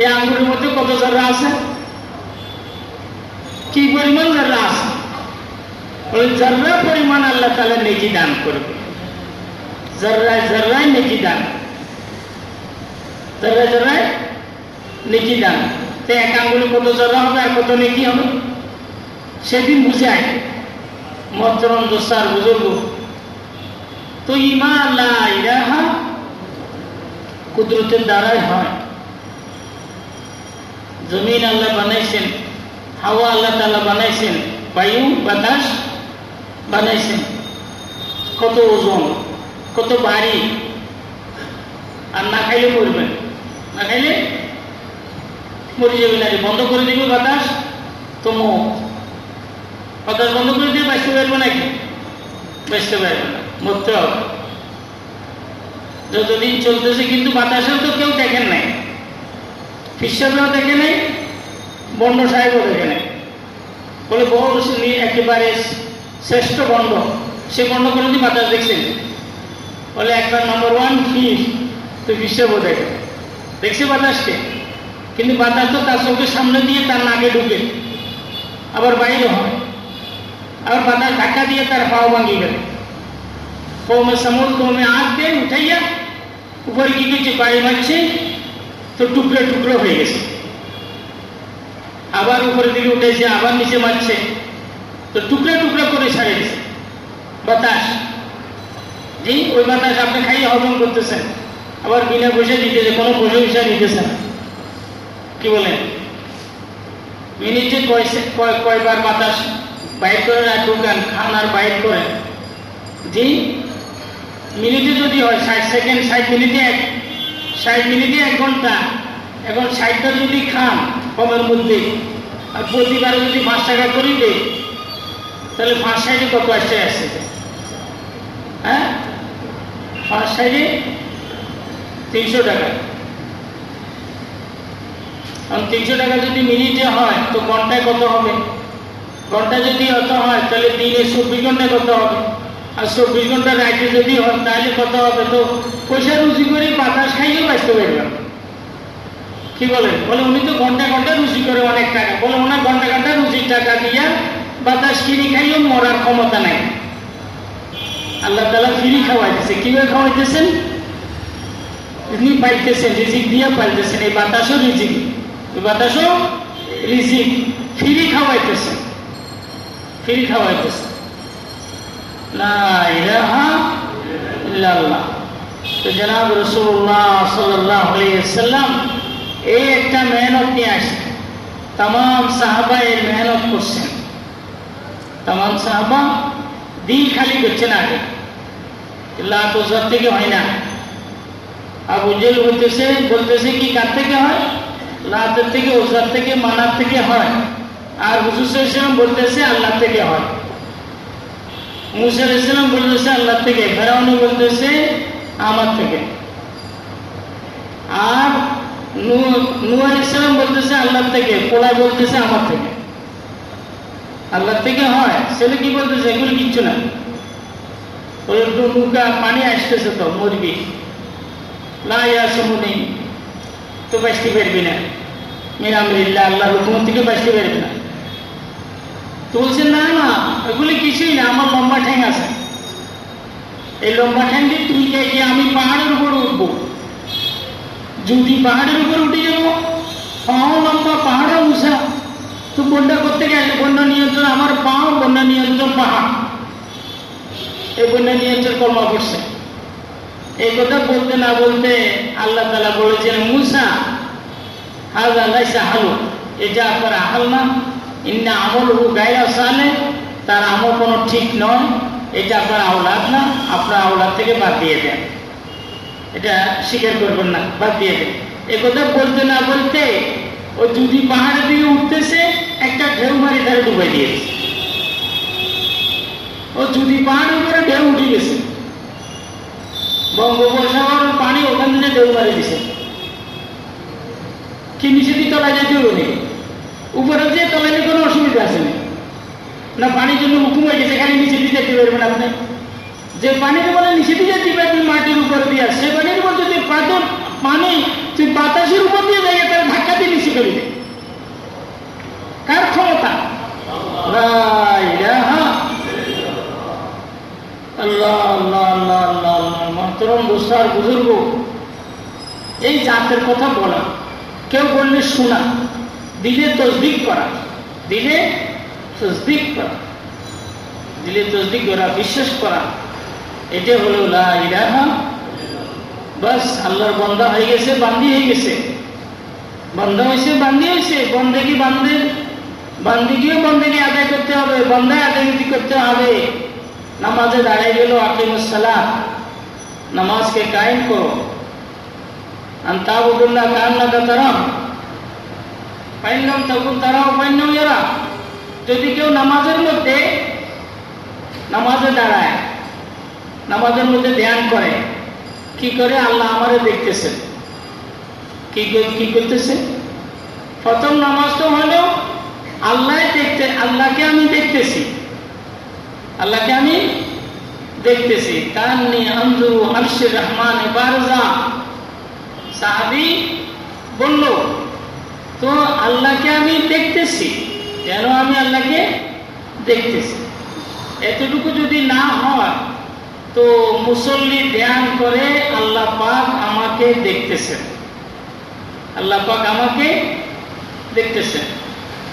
এই আঙ্গুরের মধ্যে কত জাররা আছে? কি পরিমাণ জাররা আছে? ওই জাররা পরিমাণ আল্লাহ তালা নেকি দান করবে। জর্রায় জর্রায় নেকি দান। জর্রায় জর্রায় নেকি দান। তো এক আঙ্গুলে কত জর্রা হবে আর কত নেকি হবে? সেদিন বুঝায়। মহতরম দোস্তার বুজুর্গ, তো ইমা আল্লাহ কুদরতের দ্বারাই হয়। জমিন আল্লাহ বানাইছেন, হাওয়া আল্লাহ তালা বানাইছেন, বায়ু, বাতাস বানাইছেন। কত ওজন, কত ভারী। আর না খাইলে মরবেন না খাইলে মরে যাবে না বন্ধ করে দিবে বাতাস, তো মো বাতাস বন্ধ করে দিয়ে বাঁচতে পারবে নাকি? বাঁচতে পারবে না, মরতে হবে। যতদিন চলতেছে কিন্তু বাতাসেও তো কেউ দেখেন নাই। ফিসাবেও দেখে নেই বন্ড সাহেবও দেখে নেই। বলে বহু একেবারে শ্রেষ্ঠ বন্ড সে বন্ড করে দিয়ে বাতাস দেখছেন বলে একবার নম্বর ওয়ান ফিস তো ফিসেবও দেখে দেখছে বাতাসকে, কিন্তু বাতাস তো তার চোখের সামনে দিয়ে তার নাকে ঢুকে। আবার বাইরে হয়। আবার বাতাস ধাক্কা দিয়ে তার পাও ভাঙিয়ে গেল কৌমে সমুল কৌমে আঁক দিয়ে উঠাইয়া উপরে কি কিছু বাড়ি মারছে তো টুকরো টুকরো হয়ে গেছে। আবার উপরে দিকে উঠেছে, আবার নিচে মারছে। তো টুকরো টুকরো করে ছাড়ে দিছে। বাতাস। জি, ওই বাতাস আপনি খাইয়ে হজম করতেছেন। আবার বিনা পয়সা দিতেছে কোনো পয়সা পয়সা নিতেছে না কি বলেন মিনিটে কয় কয়বার বাতাস বাইর করে আর ঢুকান খান আর বাইর করেন জি, মিনিটে যদি হয়, ষাট সেকেন্ড, ষাট মিনিটে এক। ষাট মিনিটে এক ঘণ্টা। এখন ষাটটা যদি খান কমের মধ্যে, আর প্রতিবারে যদি পাঁচ টাকা করে দেয়, তাহলে পাঁচ সাইডে কত আসছে? আসছে হ্যাঁ? ফার্স্ট সাইডে তিনশো টাকা। কারণ তিনশো টাকা যদি মিনিটে হয়, তো ঘন্টায় কত হবে? ঘণ্টা যদি অত হয়, তাহলে দিনে চব্বিশ ঘন্টায় কত হবে? আর চব্বিশ ঘণ্টা রাইতে যদি হয় তাহলে কত হবে তো। পয়সা রুচি করে বাতাস খাইয়ে বাঁচতে পারবেন কি বলেন বলে, উনি তো ঘণ্টা ঘণ্টা রুচি করে অনেক টাকা। বলে, ওনার ঘণ্টা ঘণ্টা রুচির টাকা দিয়া বাতাস কিনে খাইও মরার ক্ষমতা নাই। আল্লাহ তালা ফ্রি খাওয়াইতেছে। কীভাবে খাওয়াইতেছেন? তিনি পাইতেছেন, রিজিক দিয়ে পাইতেছেন। এই বাতাসও রিজিক। এই বাতাসও রিজিক। ফ্রি খাওয়াইতেছেন ফ্রি ইল্লাল্লাহ তো এই একটা নিয়ে সাহাবা এর মেহনত করছেন। সাহাবা দিন খালি আগে। থেকে হয় না। বলতেছে বলতেছে কি কার থেকে হয়? লাতের থেকে ওজার থেকে, মানার থেকে হয়। আর হুসুস বলতেছে আল্লাহ থেকে হয়। মুসার ইসলাম বলতেছে আল্লাহ থেকে ফেরাউনি বলতেছে, আমার থেকে। আর নুয়ার ইসলাম বলতেছে, আল্লাহ থেকে পোলা বলতেছে, আমার থেকে। আল্লাহ থেকে হয়, ছেলে কি বলতেছে, এগুলো কিচ্ছু না। ওই একটু নৌকা, পানি আসতেছে তো মরবি না লাইয়া সমুনি তো বাঁচতে পারবি না। মিরামিল্লা আল্লাহ হুকুম থেকে বাঁচতে পারবি না। তো না না, এগুলি কিছুই না, আমার লম্বা ঠ্যাং আছে। এই লম্বা ঠ্যাং দিয়ে তুই গিয়ে আমি পাহাড়ের উপর উঠবো। যদি পাহাড়ের উপর উঠে যাব, পাও লম্বা পাহাড়ে উষা তো বন্যা করতে গেলে বন্যা নিয়ন্ত্রণ, আমার পাও বন্যা নিয়ন্ত্রণ পাহাড়। এই বন্যা নিয়ন্ত্রণ কর্মা করছে। এই কথা বলতে না বলতে আল্লাহ তালা বলেছেন, মুসা হাজ আল্লাহ হালু এটা আপনার আহাল না। ইন্না আমল হু গায়রা সালে, তার আমল কোনো ঠিক নয়, এটা আপনার আওলাদ না, আপনার আওলাদ থেকে বাদ দিয়ে দেন। এটা স্বীকার করবেন না, বাদ দিয়ে দেন। এ কথা বলতে না বলতে, ও যদি পাহাড়ের দিকে উঠতেছে, একটা ঢেউ মারি তারা ডুবাই দিয়েছে। ও যদি পাহাড়ের উপরে ঢেউ উঠে গেছে, বঙ্গোপসাগরের পানি ওখান থেকে ঢেউ মারি দিছে কি নিচে দিয়ে তলায় যেতে হবে উপরে যে তলাইলে কোনো অসুবিধা আছে না। পানির জন্য হুকুম হয়ে গেছে এখানে নিচে দিয়ে যেতে পারবেন আপনি। যে পানির বলে নিচে দিয়ে যেতে পারবেন মাটির উপর দিয়ে সে পানির উপর যদি পাথর, পানি তুই বাতাসের উপর দিয়ে যাই তার ধাক্কা দিয়ে নিচে করে কার ক্ষমতা? এই জাতের কথা বলা। কেউ বললে শোনা। দিলে তসদিক করা। দিলে তসদিক করা। দিলে তসদিক করা, বিশ্বাস করা। এটা হলো বাস, আল্লাহর বন্দা হয়ে গেছে, বান্দি হয়ে গেছে। বন্ধ হয়েছে, বান্দি হয়েছে। বন্দেগি বান্ধে বান্দিগিও বন্দেগি আদায় করতে হবে? বন্দায় আদায় করতে হবে। নামাজে দাঁড়িয়ে গেল আকিমুসালাম নামাজকে কায়েম করো। আন্তাবুদুল্লাহ কান্নাকা তারাম পাইলাম তখন তারাও পাইলাম এরা যদি কেউ নামাজের মধ্যে, নামাজে দাঁড়ায়, নামাজের মধ্যে ধ্যান করে, কি করে? আল্লাহ আমারে দেখতেছেন। কি কি করতেছে? প্রথম নামাজ তো হলো আল্লাহ দেখতে, আল্লাহকে আমি দেখতেছি। আল্লাহকে আমি দেখতেছি। নিয়ে আন্দুরু আরশের রহমান বারজা। সাহাবি বলল তো আল্লাহকে আমি দেখতেছি কেন আমি আল্লাহকে দেখতেছি। এতটুকু যদি না হয়, তো মুসল্লি ধ্যান করে আল্লাহ পাক আমাকে দেখতেছেন। আল্লাহ পাক আমাকে দেখতেছেন।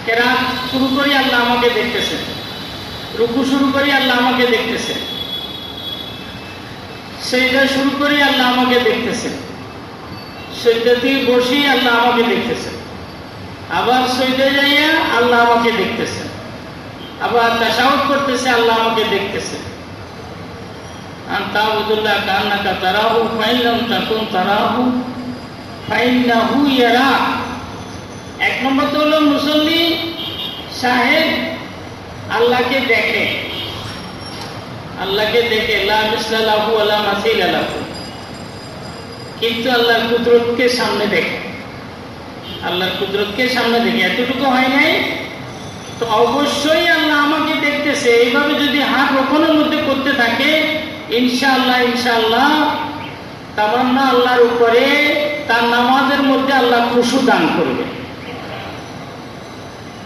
কেরাত শুরু করি আল্লাহ আমাকে দেখতেছেন। রুকু শুরু করি আল্লাহ আমাকে দেখতেছেন। সেইটা শুরু করি আল্লাহ আমাকে দেখতেছেন। সৈদাতে বসি আল্লাহ আমাকে দেখতেছেন। আবার সৈদে যাইয়া আল্লাহ আমাকে দেখতেছেন আবার তাসাউদ করতেছে, আল্লাহ আমাকে দেখতেছে। তাবুদুল্লাহ কান্নাকা তারাহু ফাইলাম তাকুন তারাহু, ফাইন্নাহু ইয়ারা। এক নম্বর তো হলো মুসল্লি সাহেব আল্লাহকে দেখে। আল্লাহকে দেখে, লা মিসলাহু আলা মাসিল আলাহু কিন্তু আল্লাহর কুদরতকে সামনে দেখে। আল্লাহর কুদরতকে সামনে দেখে এতটুকু হয় নাই? তো অবশ্যই আল্লাহ আমাকে দেখতেছে। এইভাবে যদি হাত রোপণের মধ্যে করতে থাকে, ইনশাআল্লাহ ইনশাআল্লাহ তামান্না আল্লাহর উপরে তার নামাজের মধ্যে আল্লাহ খুশু দান করবে।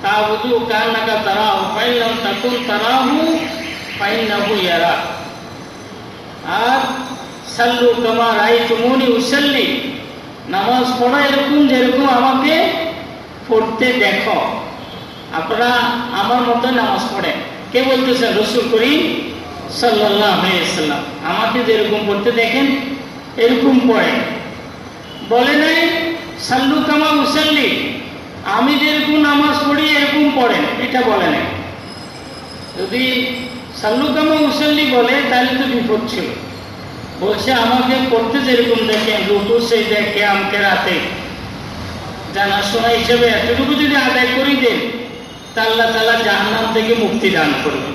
তাবুদু কান্নাকা তারাহু ফাইলাম তাকুন তারাহু, ফাইন্নাহু ইয়ারা। আর সাল্লু কামা রাই তুমুনি উসাল্লি। নামাজ পড়া এরকম যেরকম আমাকে পড়তে দেখো। আপনারা আমার মতো নামাজ পড়েন। কে বলতেছেন রসুল করিম সাল্লাহ সাল্লাম আমাকে যেরকম পড়তে দেখেন, এরকম পড়েন। বলে নাই, সাল্লু কামা মুসাল্লি আমি যেরকম নামাজ পড়ি, এরকম পড়েন। এটা বলে নাই। যদি সাল্লু কামা মুসাল্লি বলে, তাহলে তো বিপদ ছিল। বলছে, আমাকে পড়তে যেরকম দেখেন, রুকু সেই দেখে আমাকে রাতে জানাশোনা হিসেবে এতটুকু যদি আদায় করি দেন, তা আল্লাহ তালা জাহান্নাম থেকে মুক্তি দান করবে।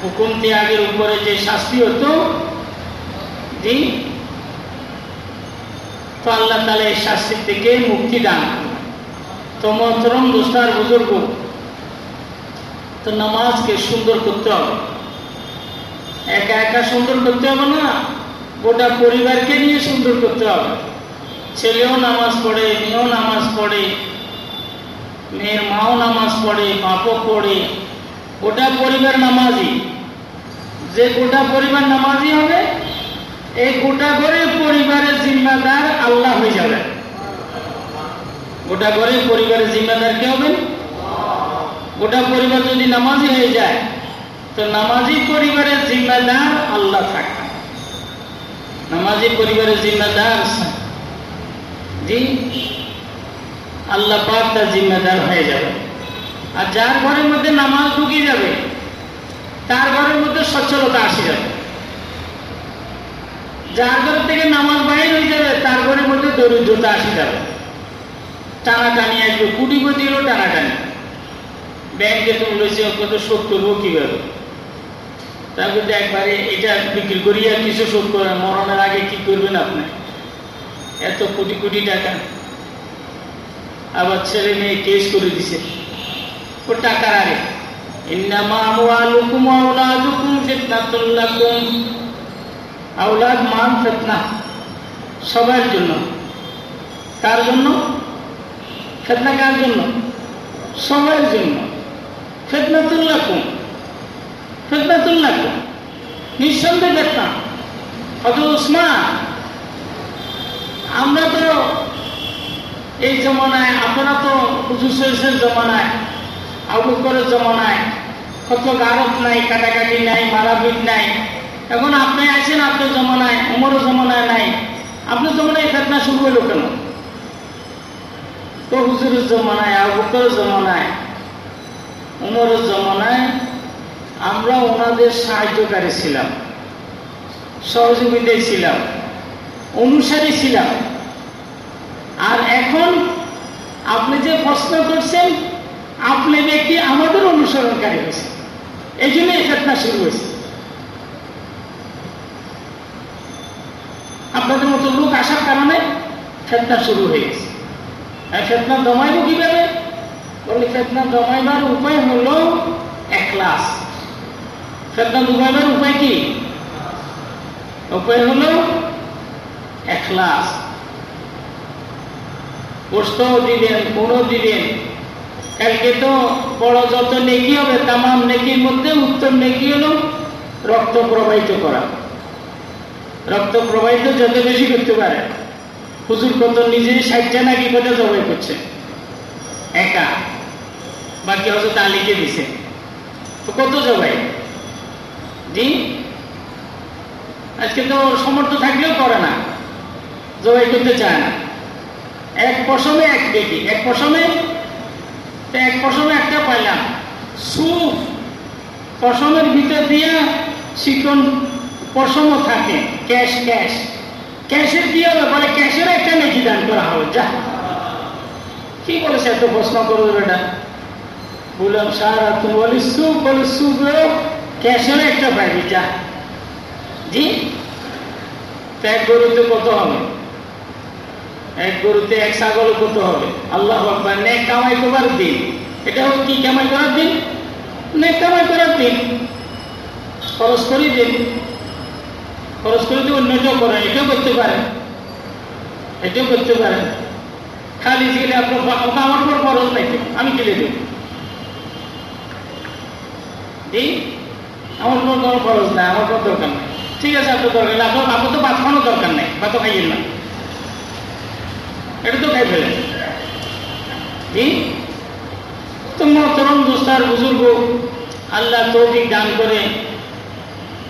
হুকুম ত্যাগের উপরে যে শাস্তি হতো জি তো আল্লাহ তালা এই শাস্তি থেকে মুক্তি দান করবে। তো মহতরম দোস্তার বুজুর্গ, তো নামাজকে সুন্দর করতে হবে। একা একা সুন্দর করতে হবে না, গোটা পরিবারকে নিয়ে সুন্দর করতে হবে। ছেলেও নামাজ পড়ে, মেয়েও নামাজ পড়ে, মেয়ের মাও নামাজ পড়ে, বাপও পড়ে, গোটা পরিবার নামাজি। যে গোটা পরিবার নামাজি হবে এই গোটা ঘরে পরিবারের জিম্মাদার আল্লাহ হয়ে যাবে। গোটা ঘরে পরিবারের জিম্মাদার কে হবেন? গোটা পরিবার যদি নামাজি হয়ে যায় তো নামাজি পরিবারের জিম্মাদার আল্লাহ থাকবে নামাজি পরিবারের জিম্মাদার জি, আল্লাহ পাক তার জিম্মাদার হয়ে যাবে। আর যার ঘরের মধ্যে নামাজ ঢুকে যাবে, তার ঘরের মধ্যে সচ্ছলতা আসে যাবে। যার ঘর থেকে নামাজ বাইর হয়ে যাবে, তার ঘরের মধ্যে দরিদ্রতা আসে যাবে। টানাটানি আসবে, কুটিপতি হলো টানাটানি। ব্যাংকে তুমি লইছে কত শোধ করব কীভাবে তারপর একবারে এটা বিক্রি করিয়া কিছু শোধ করেন, মরণের আগে কি করবেন আপনি? এত কোটি কোটি টাকা। আবার ছেলে মেয়ে কেস করে দিছে। ও টাকার ফিতনা। সবার জন্য। কার জন্য? ফেতনা কার জন্য? সবার জন্য। ফিতনাতুল লাকুম। ফিতনাতুল লাকুম নিঃসন্দেহে ফিতনা হযরত উসমান, আমরা তো এই জমানায় আপনারা তো হুজুর সৈসের জমানায়, আবু করের জমানায় কত গারত নাই, কাটাকাটি নাই মারাপিট নাই। এখন আপনি আছেন আপনার জমানায়, উমরের জমানায় নাই। আপনার জমানায় ফেতনা শুরু হলো কেন? তো হুজুরের জমানায়, আবু করের জমানায়, উমরের জমানায় আমরা ওনাদের সাহায্যকারী ছিলাম, সহযোগিতায় ছিলাম, অনুসারী ছিলাম। আর এখন আপনি যে প্রশ্ন করছেন, আপনি ব্যক্তি আমাদের অনুসরণকারী হয়েছে। এই জন্য এই ফেতনা শুরু হয়েছে। আপনাদের মতো লোক আসার কারণে ফেতনা শুরু হয়ে গেছে। আর ফেতনা দমাইব কীভাবে? বলে ফেতনা দমাইবার উপায় হলো একলাস ফেতনা দমাইবার উপায় কি? উপায় হলো একলাস গোস্তও দিবেন গুণও দিবেন কালকে তো বড় যত নেকি হবে, তামাম নেকির মধ্যে উত্তম নেকি হলো রক্ত প্রবাহিত করা। রক্ত প্রবাহিত যত বেশি করতে পারে। হুজুর কত নিজে ষাটটা নাকি কটা জবাই করছে? একা। বাকি হয়তো তালিকে দিছে। তো কত জবাই? জি? আজকে তো সমর্থ থাকলেও করে না, জবাই করতে চায় না। এক পশমে এক বেটি, এক পশমে এক পশমে একটা পাইলাম। সুফ, পশমের ভিতর দিয়ে চিকন পশমও থাকে, ক্যাশ ক্যাশ। ক্যাশের কি হবে? বলে ক্যাশের একটা নাকি দান করা হবে, যা। কি বলেছে এত প্রশ্ন করো বেটা? বললাম সারা তুমি বলিস সুপ বলি সুপ ক্যাশের একটা পাইবি, যা। জি? এক গরুতে কত হবে? এক গরুতে এক ছাগল কত হবে? আল্লাহ নেক কামাই করার দিন। এটা হল কি কামাই করার দিন? নেক কামাই করার দিন। খরচ করি দিন। খরচ করে দিয়ে অন্যটাও করেন এটাও করতে পারেন। এটাও করতে পারেন। খালি গেলে আপনার আমার পর খরচ নাই আমি কিনে দেব। আমার কোনো কোনো খরচ নাই, আমার কোনো দরকার নাই। ঠিক আছে, আপনার দরকার নেই। আপনার আপনার তো ভাত খাওয়ানোর দরকার নেই ভাত তো খাইয়েন না এটা তো খাই ফেলেন। জি তো মহতরম দোস্তার বুজুর্গ আল্লাহ তৌফিক দান করে,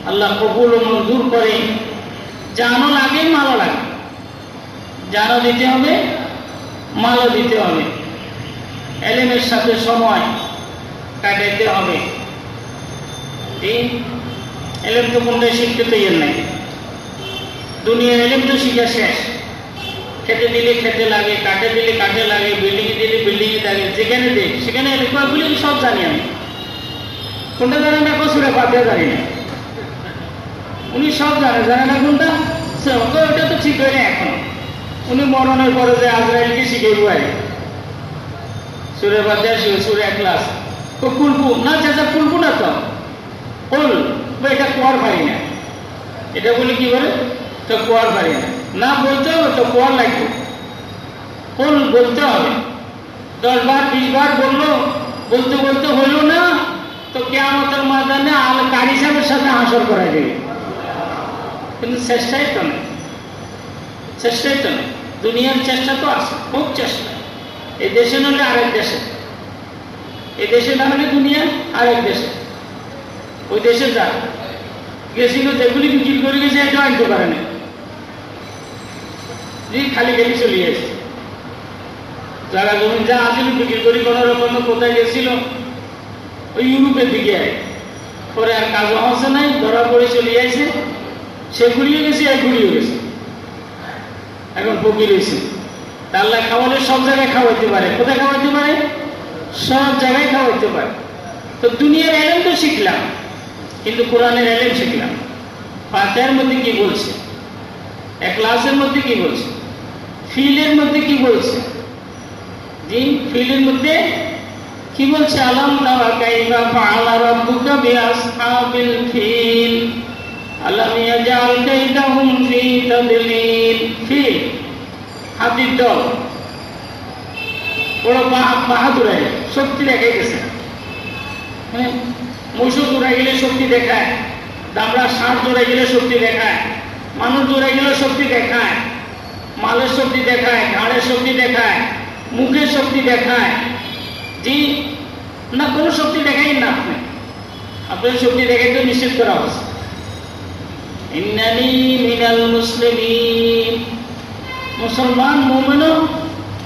আল্লাহ কবুল ও করে। জানো লাগে, মালও লাগে। জানো দিতে হবে, মালও দিতে হবে। এলেমের সাথে সময় কাটাইতে হবে। এই এলেম তো কোনটাই শিখতে তো ইয়ে নাই। দুনিয়ার এলেম তো শিখা শেষ। খেতে দিলে খেতে লাগে, কাটে দিলে কাটে লাগে বিল্ডিং দিলে বিল্ডিং লাগে, যেখানে দেখ, সেখানে এলাকাগুলি সব জানি আমি। কোনটা জানে না কসুরে পাতে জানি না। উনি সব জানে জানে না কোনটা? সে ওটা তো ঠিক হয় এখন। উনি মরণের পরে যে আজরাইলকে শিখে আর। সুরে বাদে সুরে ক্লাস। তো কুলপু না চাচা কুলপু না তো। কুল এটা কোয়ার পারি না। এটা বলি কি বলে? তো কোয়ার পারি না। না বলতে হবে, তো কোয়ার লাগবে। কুল বলতে হবে। দশ বার, বিশ বার বলল, বলতে বলতে হলো না, তো কেমতের ময়দানে আল কারি সাহেবের সাথে হাসর করা যাবে কিন্তু চেষ্টাই তো নেই। চেষ্টাই তো নেই। দুনিয়ার চেষ্টা তো আছে, খুব চেষ্টা। এই দেশে নলে আরেক দেশে। এই দেশে না হলে দুনিয়া আরেক দেশে। ওই দেশে যা। গেছিল যেগুলি বিক্রি করে গেছে, এটা আনতে পারে না খালি খালি চলে গেছে। যারা জমি যা আছিল বিক্রি করে, কোনো রকম কোথায় গেছিল, ওই ইউরোপের দিকে পরে আর কাজ হচ্ছে নাই, ধরা পড়ে চলে যাইছে সে ঘুরিয়ে গেছে আর ঘুরিয়ে গেছে। এখন ফকির হয়েছে। আল্লাহ খাওয়ালে সব জায়গায় খাওয়াইতে পারে। কোথায় খাওয়াইতে পারে? সব জায়গায় খাওয়াইতে পারে। তো দুনিয়ার এলেম তো শিখলাম। কিন্তু কোরআনের এলেম শিখলাম। পাতের মধ্যে কি বলছে? ক্লাসের মধ্যে কি বলছে? ফিলের মধ্যে কি বলছে? জি ফিলের মধ্যে কি বলছে? আলম তারা কাইবা ফাআলা রাব্বুকা বিআসহাবিল ফিল আলম ইয়াজাল কাইদাহুম ফি তাদলিল। ফিল হাতির দল। বড় বাহাদুর শক্তি গেছে হ্যাঁ? মৈশুর দৌড়াই গেলে শক্তি দেখায় দামড়া ষাঁড় দৌড়াই গেলে শক্তি দেখায়, মানুষ দৌড়াই গেলে শক্তি দেখায়, মালের শক্তি দেখায়, ঘাড়ের শক্তি দেখায়, মুখের শক্তি দেখায়। জি, না, কোনো শক্তি দেখাই না আপনি। আপনার শক্তি দেখাই তো নিষেধ করা হচ্ছে মিনাল মুসলিমিন। মোমেনও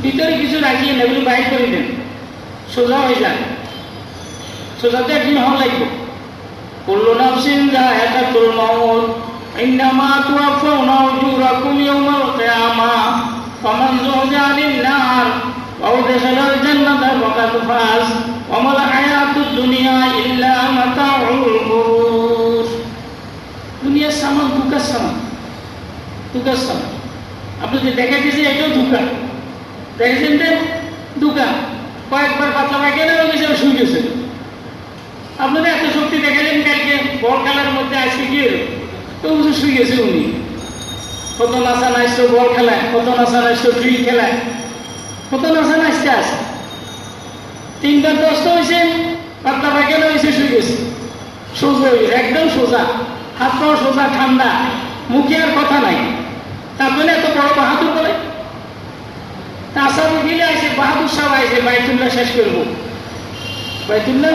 ভিতরে কিছু রাখিয়ে না এগুলো বাইর করে দেন। সোজা হয়ে যান। সোজাতে একদিন হওয়া লাগবে কুল্লু নাফসিন যায়কাতুল মাউত, ইন্নামা তুওয়াফাউনা উজুরাকুম ইয়াওমাল কিয়ামা, ফামান আনিন নার ওয়া উদখিলাল জান্নাতা ফাকাদ ফাজ, ওয়া মাল হায়াতুদ দুনিয়া ইল্লা মাতাউল গুরুর। দুনিয়ার সামান দুকার সামান দুকার সামান। আপনি যে দেখা দিয়েছে এটাও দুকা দেখেছেন দুকা কয়েকবার পাতলা পায়খানা গেছে শুয়ে গেছে। আপনাদের এত শক্তি দেখালেন কালকে বল খেলার মধ্যে কি হলো তো বুঝে শুয়ে গেছে উনি। কত নাচা নাচতো বল খেলায় কত নাচা নাচতো ফিল্ড খেলায়, কত নাচা নাচতে আছে তিনবার দশটা হয়েছে পাতলা পায়খানা হয়েছে শুয়ে গেছে সোজা হয়ে গেছে একদম সোজা। হাত পাওয়া সোজা, ঠান্ডা। মুখে আর কথা নাই। তারপরে এত বড় বাহাদুর বলে? তাসাবু গিলে আইসে, বাহাদুর সাহেব আইসে বাইতুল্লাহ শেষ করব। বাইতুল্লাহ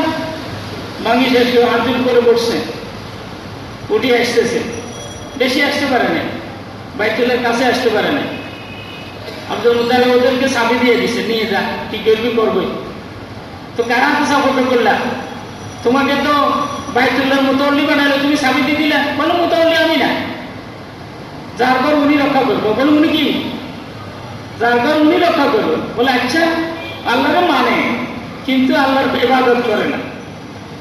শেষ করে হাতুল করে বসছে। উঠে আসতেছে। বেশি আসতে পারে না বাইতুল্লার কাছে আসতে পারে না আব্দুল মুতালে ওদেরকে চাবি দিয়ে দিছে, নিয়ে যা, কি করবি, করবই। তো কারা হাতে সাপোর্ট করলা? তোমাকে তো বাইতুল্লার মোতাল্লি বানালো তুমি চাবি দিয়ে দিলা? বলো মোতাল্লি আমি না। যার পর উনি রক্ষা করব। বলে, উনি কি? যার পর উনি রক্ষা করব। বলে আচ্ছা আল্লাহকে মানে কিন্তু আল্লাহর ইবাদত করে না।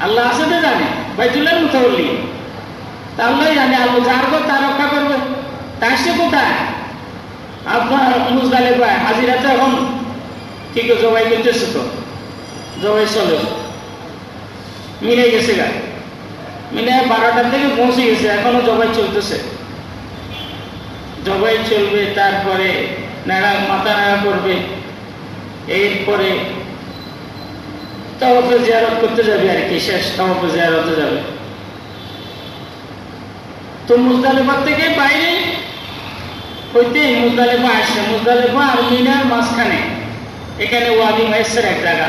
আল্লাহ আছে তো জানে বাইতুল্লাহর মুতাবল্লি তা আল্লাহ জানে আল্লাহ যার ঘর তা রক্ষা করবে। তা সে কোথায়? আপনার মুজদালে পায় হাজিরা তো এখন। ঠিক জবাই করতেছে তো। জবাই চলে। মিলে গেছে গা। মিলে বারোটার থেকে পৌঁছে গেছে, এখনও জবাই চলতেছে। জবাই চলবে, তারপরে নাড়া, মাথা নাড়া করবে। এরপরে তওয়াফে জিয়ারত করতে যাবে আর কি, শেষ তওয়াফে জিয়ারতে যাবে। তো মুজদালিফার থেকে বাইরে হইতে মুজদালিফা আসছে মুজদালিফা আর মিনার মাঝখানে, এখানে ওয়াদি মাইসের এক জায়গা।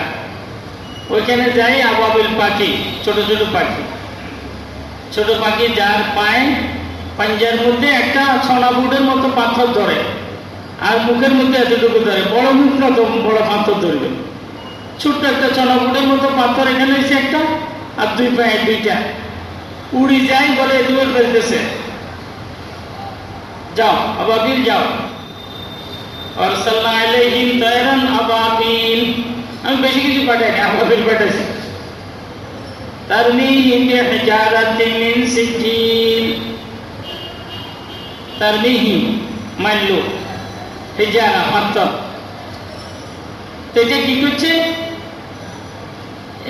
ওইখানে যাই আবাবিল পাখি, ছোট ছোট পাখি। ছোট পাখি যার পায়ে পাঞ্জার মধ্যে একটা ছনা বুটের মতো পাথর ধরে, আর মুখের মধ্যে এতটুকু ধরে। বড় মুখ না তো বড় পাথর ধরবে। ছোট্ট একটা ছনা বুটের মতো পাথর এখানে এসে একটা আর দুই পায়ে দুইটা উড়ি যায় বলে এদিকে ফেলতেছে যাও আবাবিল যাও অরসাল্লাহ আলাইহিম তায়রান আবাবিল আমি বেশি কিছু পাঠাই না আবাবিল পাঠাইছি তারমিহিম বিহিজারাতিন মিন সিজিল তারমিহিম মাল্লু হিজারা পাথর তো এটা কি করছে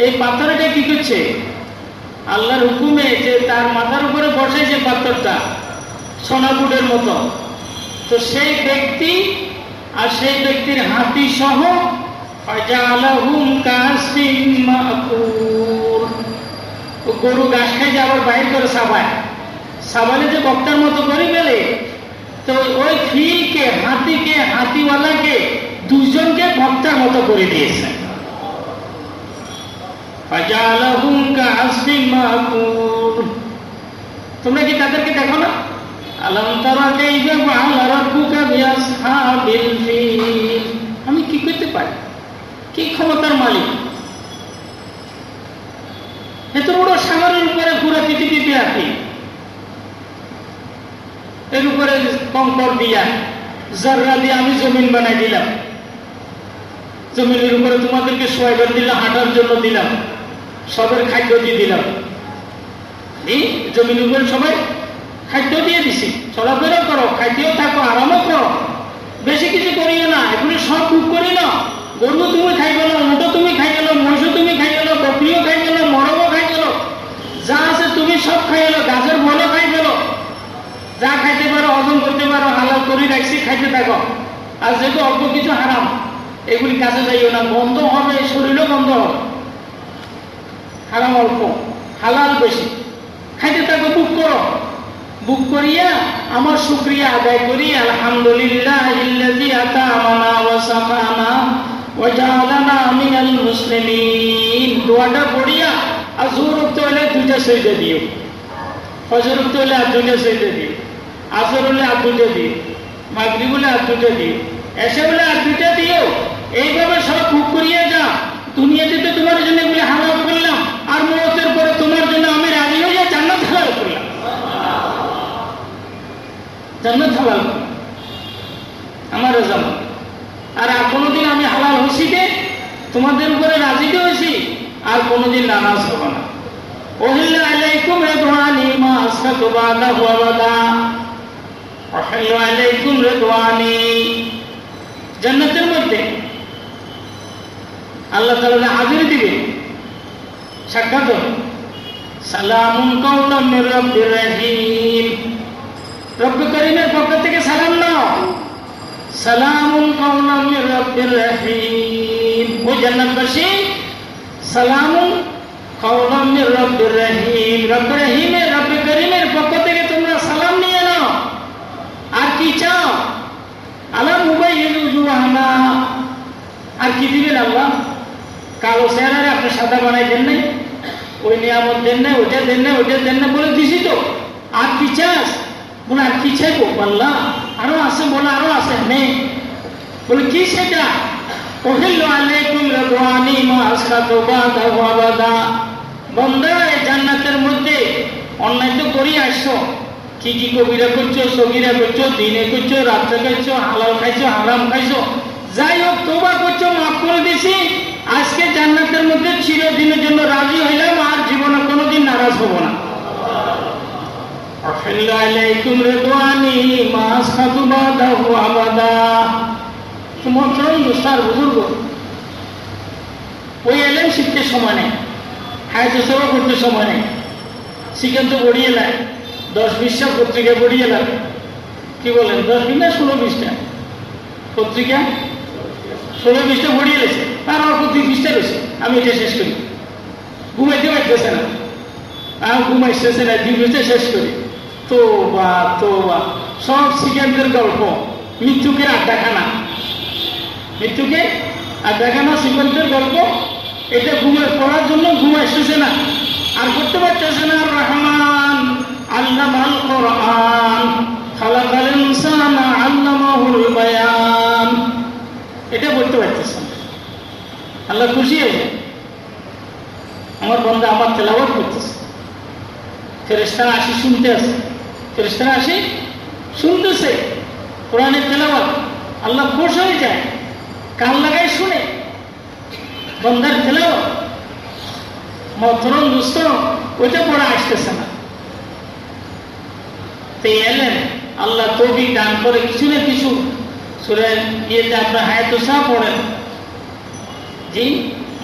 এই পাথরটা কি করছে? আল্লাহর হুকুমে যে তার মাথার উপরে বসে যে পাথরটা, সোনাপুটের মতো। তো সেই ব্যক্তি আর সেই ব্যক্তির হাতি সহ গরু ঘাস খাই যে আবার বাইর করে সাবায়। সাবালে যে বক্তার মতো করে গেলে তো ওই ফিলকে, হাতিকে, হাতিওয়ালাকে দুজনকে ভক্তার মতো করে দিয়েছে। তোমরা কি তাদেরকে দেখো না? আমি কি করতে পারি? কি ক্ষমতার মালিক? এত বড় সাগরের উপরে পুরো পৃথিবীতে আছি। এর উপরে কঙ্কর দিয়া, জাররা দিয়ে আমি জমিন বানাই দিলাম। জমিনের উপরে তোমাদেরকে সোয়াইবার দিলাম, হাঁটার জন্য দিলাম। সবের খাদ্য দিয়ে দিলাম। জমির উপরে সবাই খাদ্য দিয়ে দিছি। চলাফেরা করো, খাদ্যও থাকো, আরামও করো। বেশি কিছু করিও না এগুলি সব খুব করি না। গরু তুমি খাই গেল মোটো তুমি খাই গেল, মহিষ তুমি খাই গেল বকরিও খাই গেল, মরমও খাই গেল। যা আছে তুমি সব খাই গেল গাছের মনে খাই গেল। যা খাইতে পারো, হজম করতে পারো, হালাল করে রাখছি, খাইতে থাকো। আর যেহেতু অল্প কিছু হারাম, এগুলি কাছে যাইও না বন্ধ হবে, শরীরও বন্ধ হবে। হারাম অল্প, হালাল বেশি। খাইতে থাকো, বুক করো। বুক করিয়া আমার শুক্রিয়া আদায় করি। আলহামদুলিল্লাহ দুইটা দুইটা এসে এইভাবে সব বুক করিয়া যা দুনিয়াতে তোমার জন্য এগুলি করলাম আর মৌতের পরে তোমার জন্য আমি রাজি হয়ে জান্নাত হালাল করলাম জান্নাত হালাল। আমার জামান আর কোনোদিন আমি হালাল হয়েছি যে তোমাদের উপরে রাজিতে হয়েছি আর কোনোদিন নারাজ হব না। জান্নাতের মধ্যে আল্লাহ তাআলা হাজির দিবে সাক্ষাৎ। সালামুন কাওলাম রহিম। রব্বি করিমের পক্ষ থেকে সালাম নাও। পক্ষ থেকে তোমরা সালাম নিয়ে আর কি চাও? আলাম আর কি দিবেন আল্লাহ? কালো চেহারারে আপনি সাদা বানাই দেন নাই। ওই নিয়ামত দেন না ওইটা দেন না ওইটা দেন না বলে দিছি তো। আর কি চাস? আর কি চাইব বললাম আরও আছে বলে আরও আছে নেই বলে কি সেটা ওহিল্লু আলাইকুম রাদওয়ানি মা আসকাতু বাদা ওয়া বাদা বন্দা জান্নাতের মধ্যে অন্যায় তো করি আসছো কি কি কবিরা করছ সগিরা করছ দিনে করছ রাত্রে খাইছো হালাল খাইছো হারাম খাইছো যাই হোক তোবা করছ মাফ করে দিছি আজকে জান্নাতের মধ্যে চিরদিনের জন্য রাজি হইলাম আর জীবনে কোনোদিন নারাজ হব না أحل عليكم رضواني ما أسخط بعده أبدا মোহতরম দুস্তার বুজুর্গ ওই এলেন শিখতে সময় নেই হায়াতে সেবা করতে সময় নেই শিখেন তো বড়িয়ে নেয় দশ বিশটা পত্রিকা বড়িয়ে লাগে কি বলেন দশ বিশ না ষোলো বিশটা পত্রিকা ষোলো বিশটা বড়িয়ে লেছে তার অল্প দুই বিশটা রয়েছে আমি এটা শেষ করি ঘুমাইতে পারতেছে না আর ঘুমাইতেছে না দুই বিশটা শেষ করি তো বা তো বা সব সিকেন্দের গল্প মৃত্যুকে আড্ডাখানা মৃত্যুকে আড্ডাখানা সিকেন্দের গল্প। এটা ঘুমে পড়ার জন্য ঘুম আসতেছে না। আর করতে পারতেছে না রহমান। আল্লাহ আল কোরআন। খালাকাল ইনসান আল্লামাহুল বায়ান। এটা বলতে পারতেছে না। আল্লাহ খুশি হয়েছে আমার বন্ধু আমার তেলাওয়াত করতেছে। ফেরেস্তারা আসি শুনতে আছে ফেরেস্তারা আসি, শুনতেছে কোরআনের তেলাওয়াত। আল্লাহ খুশ হয়ে যায়, কান লাগাই শুনে, বন্দার তেলাওয়াত। মতরম দুস্ত ওইটা পড়া আসতেছে না। তো এলেন, আল্লাহ তবি দান করে কিছু না কিছু। সুরে ইয়েতে আপনার হায়াতুসা পড়েন। জি,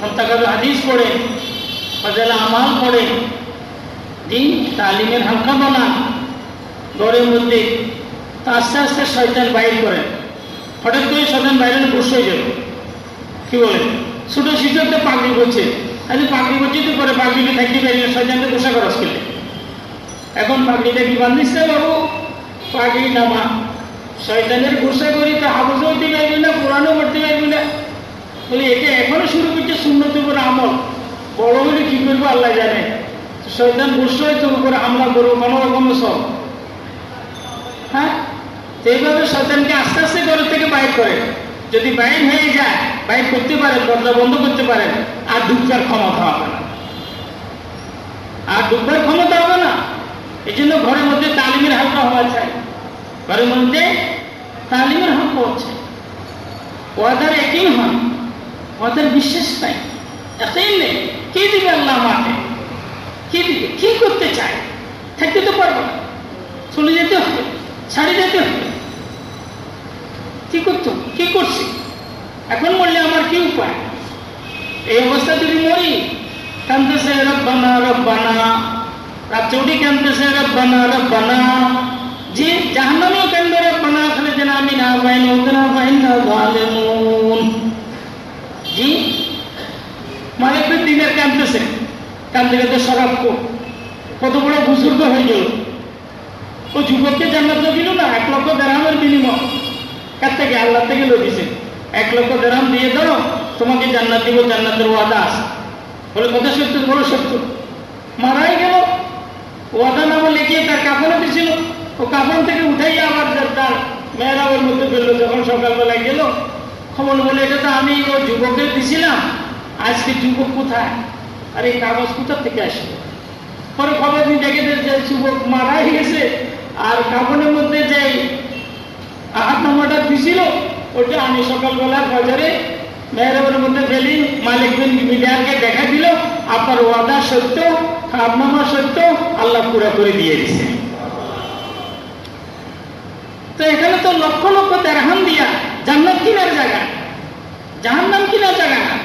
মন্তাকাব হাদিস পড়েন ফজল আমাল পড়েন। জি, তালিমের হালকা বানান। ঘরের মধ্যে তা আস্তে আস্তে শয়তান বাইর করেন হঠাৎ করে শয়তান বাইরে বসে যাবে কি বলেন ছোট শিশু একটা পাগড়ি করছে আজ পাগড়ি করছে তো পরে পাগড়িকে থাকতে পারি না, শয়তানকে পোশাক খরচ করলে এখন পাগড়িটা কি বান্ধিস না বাবু? পাগড়ি নামা শয়তানের গোসা করি তো হাবুজও হইতে পারবি না পুরানো করতে পারবি না। বলে এটা এখনও শুরু করছে শূন্যতে উপরে আমল। বড় হলে কি করব আল্লাহ জানে। শয়তান হয় তোর উপরে হামলা করব কোনো রকম সব। হ্যাঁ তো এইভাবে আস্তে আস্তে ঘরের থেকে বাইর করে। যদি বাইর হয়ে যায়, বাইর করতে পারেন, দরজা বন্ধ করতে পারেন, আর ঢুকবার ক্ষমতা হবে না। আর ঢুকবার ক্ষমতা হবে না। এই জন্য ঘরের মধ্যে তালিমের হালকা হওয়া চাই ঘরের মধ্যে তালিমের হালকা হচ্ছে ওয়াদার একই হন ওয়াদার বিশ্বাস নাই। একই নেই। কে দিবে আল্লাহ আমাকে? কে দিবে? কি করতে চায়? থাকতে তো পারব না। চলে যেতে হবে। ছাড়ে যেতে হবে কি করতো? কি করছি? এখন মরলে আমার কি উপায়? এই অবস্থা যদি মরি কানতেছে রব্বানা রব্বানা। রাত্রে কানতেছে রব্বানা রব্বানা। যে জাহান্নামেও কান্দে রব্বানা খালি যেন আমি না পাই নৌকনা পাই, না জালেমুন জি? মালিকের দিনের কানতেছে কান্দে কান্দে সরাব কত বড় বুজুর্গ হয়ে গেল। ও যুবককে জান্নাত দিল না, এক লক্ষ দেড়হামের বিনিময়। কার থেকে? আল্লাহ থেকে দিছে। এক লক্ষ দেড়হাম দিয়ে দাও তোমাকে জান্নাত দিব, জান্নাতের ওয়াদা আছে। বলে, কথা সত্য বড় সত্য। মারাই গেল। ওয়াদা নামা লিখিয়ে তার কাপড়ও দিছিল। ও কাপড় থেকে উঠাই আবার তার মেয়েরা ওর মধ্যে ফেলল। যখন সকালবেলায় গেল, খবর বলে, এটা তো আমি ও যুবকের দিছিলাম। আজকে যুবক কোথায়? আর, এই কাগজ কোথার থেকে আসলো? পরে খবর দিন দেখে যে যুবক মারাই গেছে। আর কাপড়ের মধ্যে যে আহাত নামাটা দিছিল, ওটা আমি সকালবেলা বাজারে মেহরবের মধ্যে ফেলি, মালিক বিন মিডিয়াকে দেখা দিল আপনার ওয়াদা সত্য খাবনামা সত্য, আল্লাহ পুরা করে দিয়ে দিছে। তো এখানে তো লক্ষ লক্ষ তেরহাম দিয়া জান্নাত কিনার জায়গা, জাহান্নাম কিনার জায়গা না।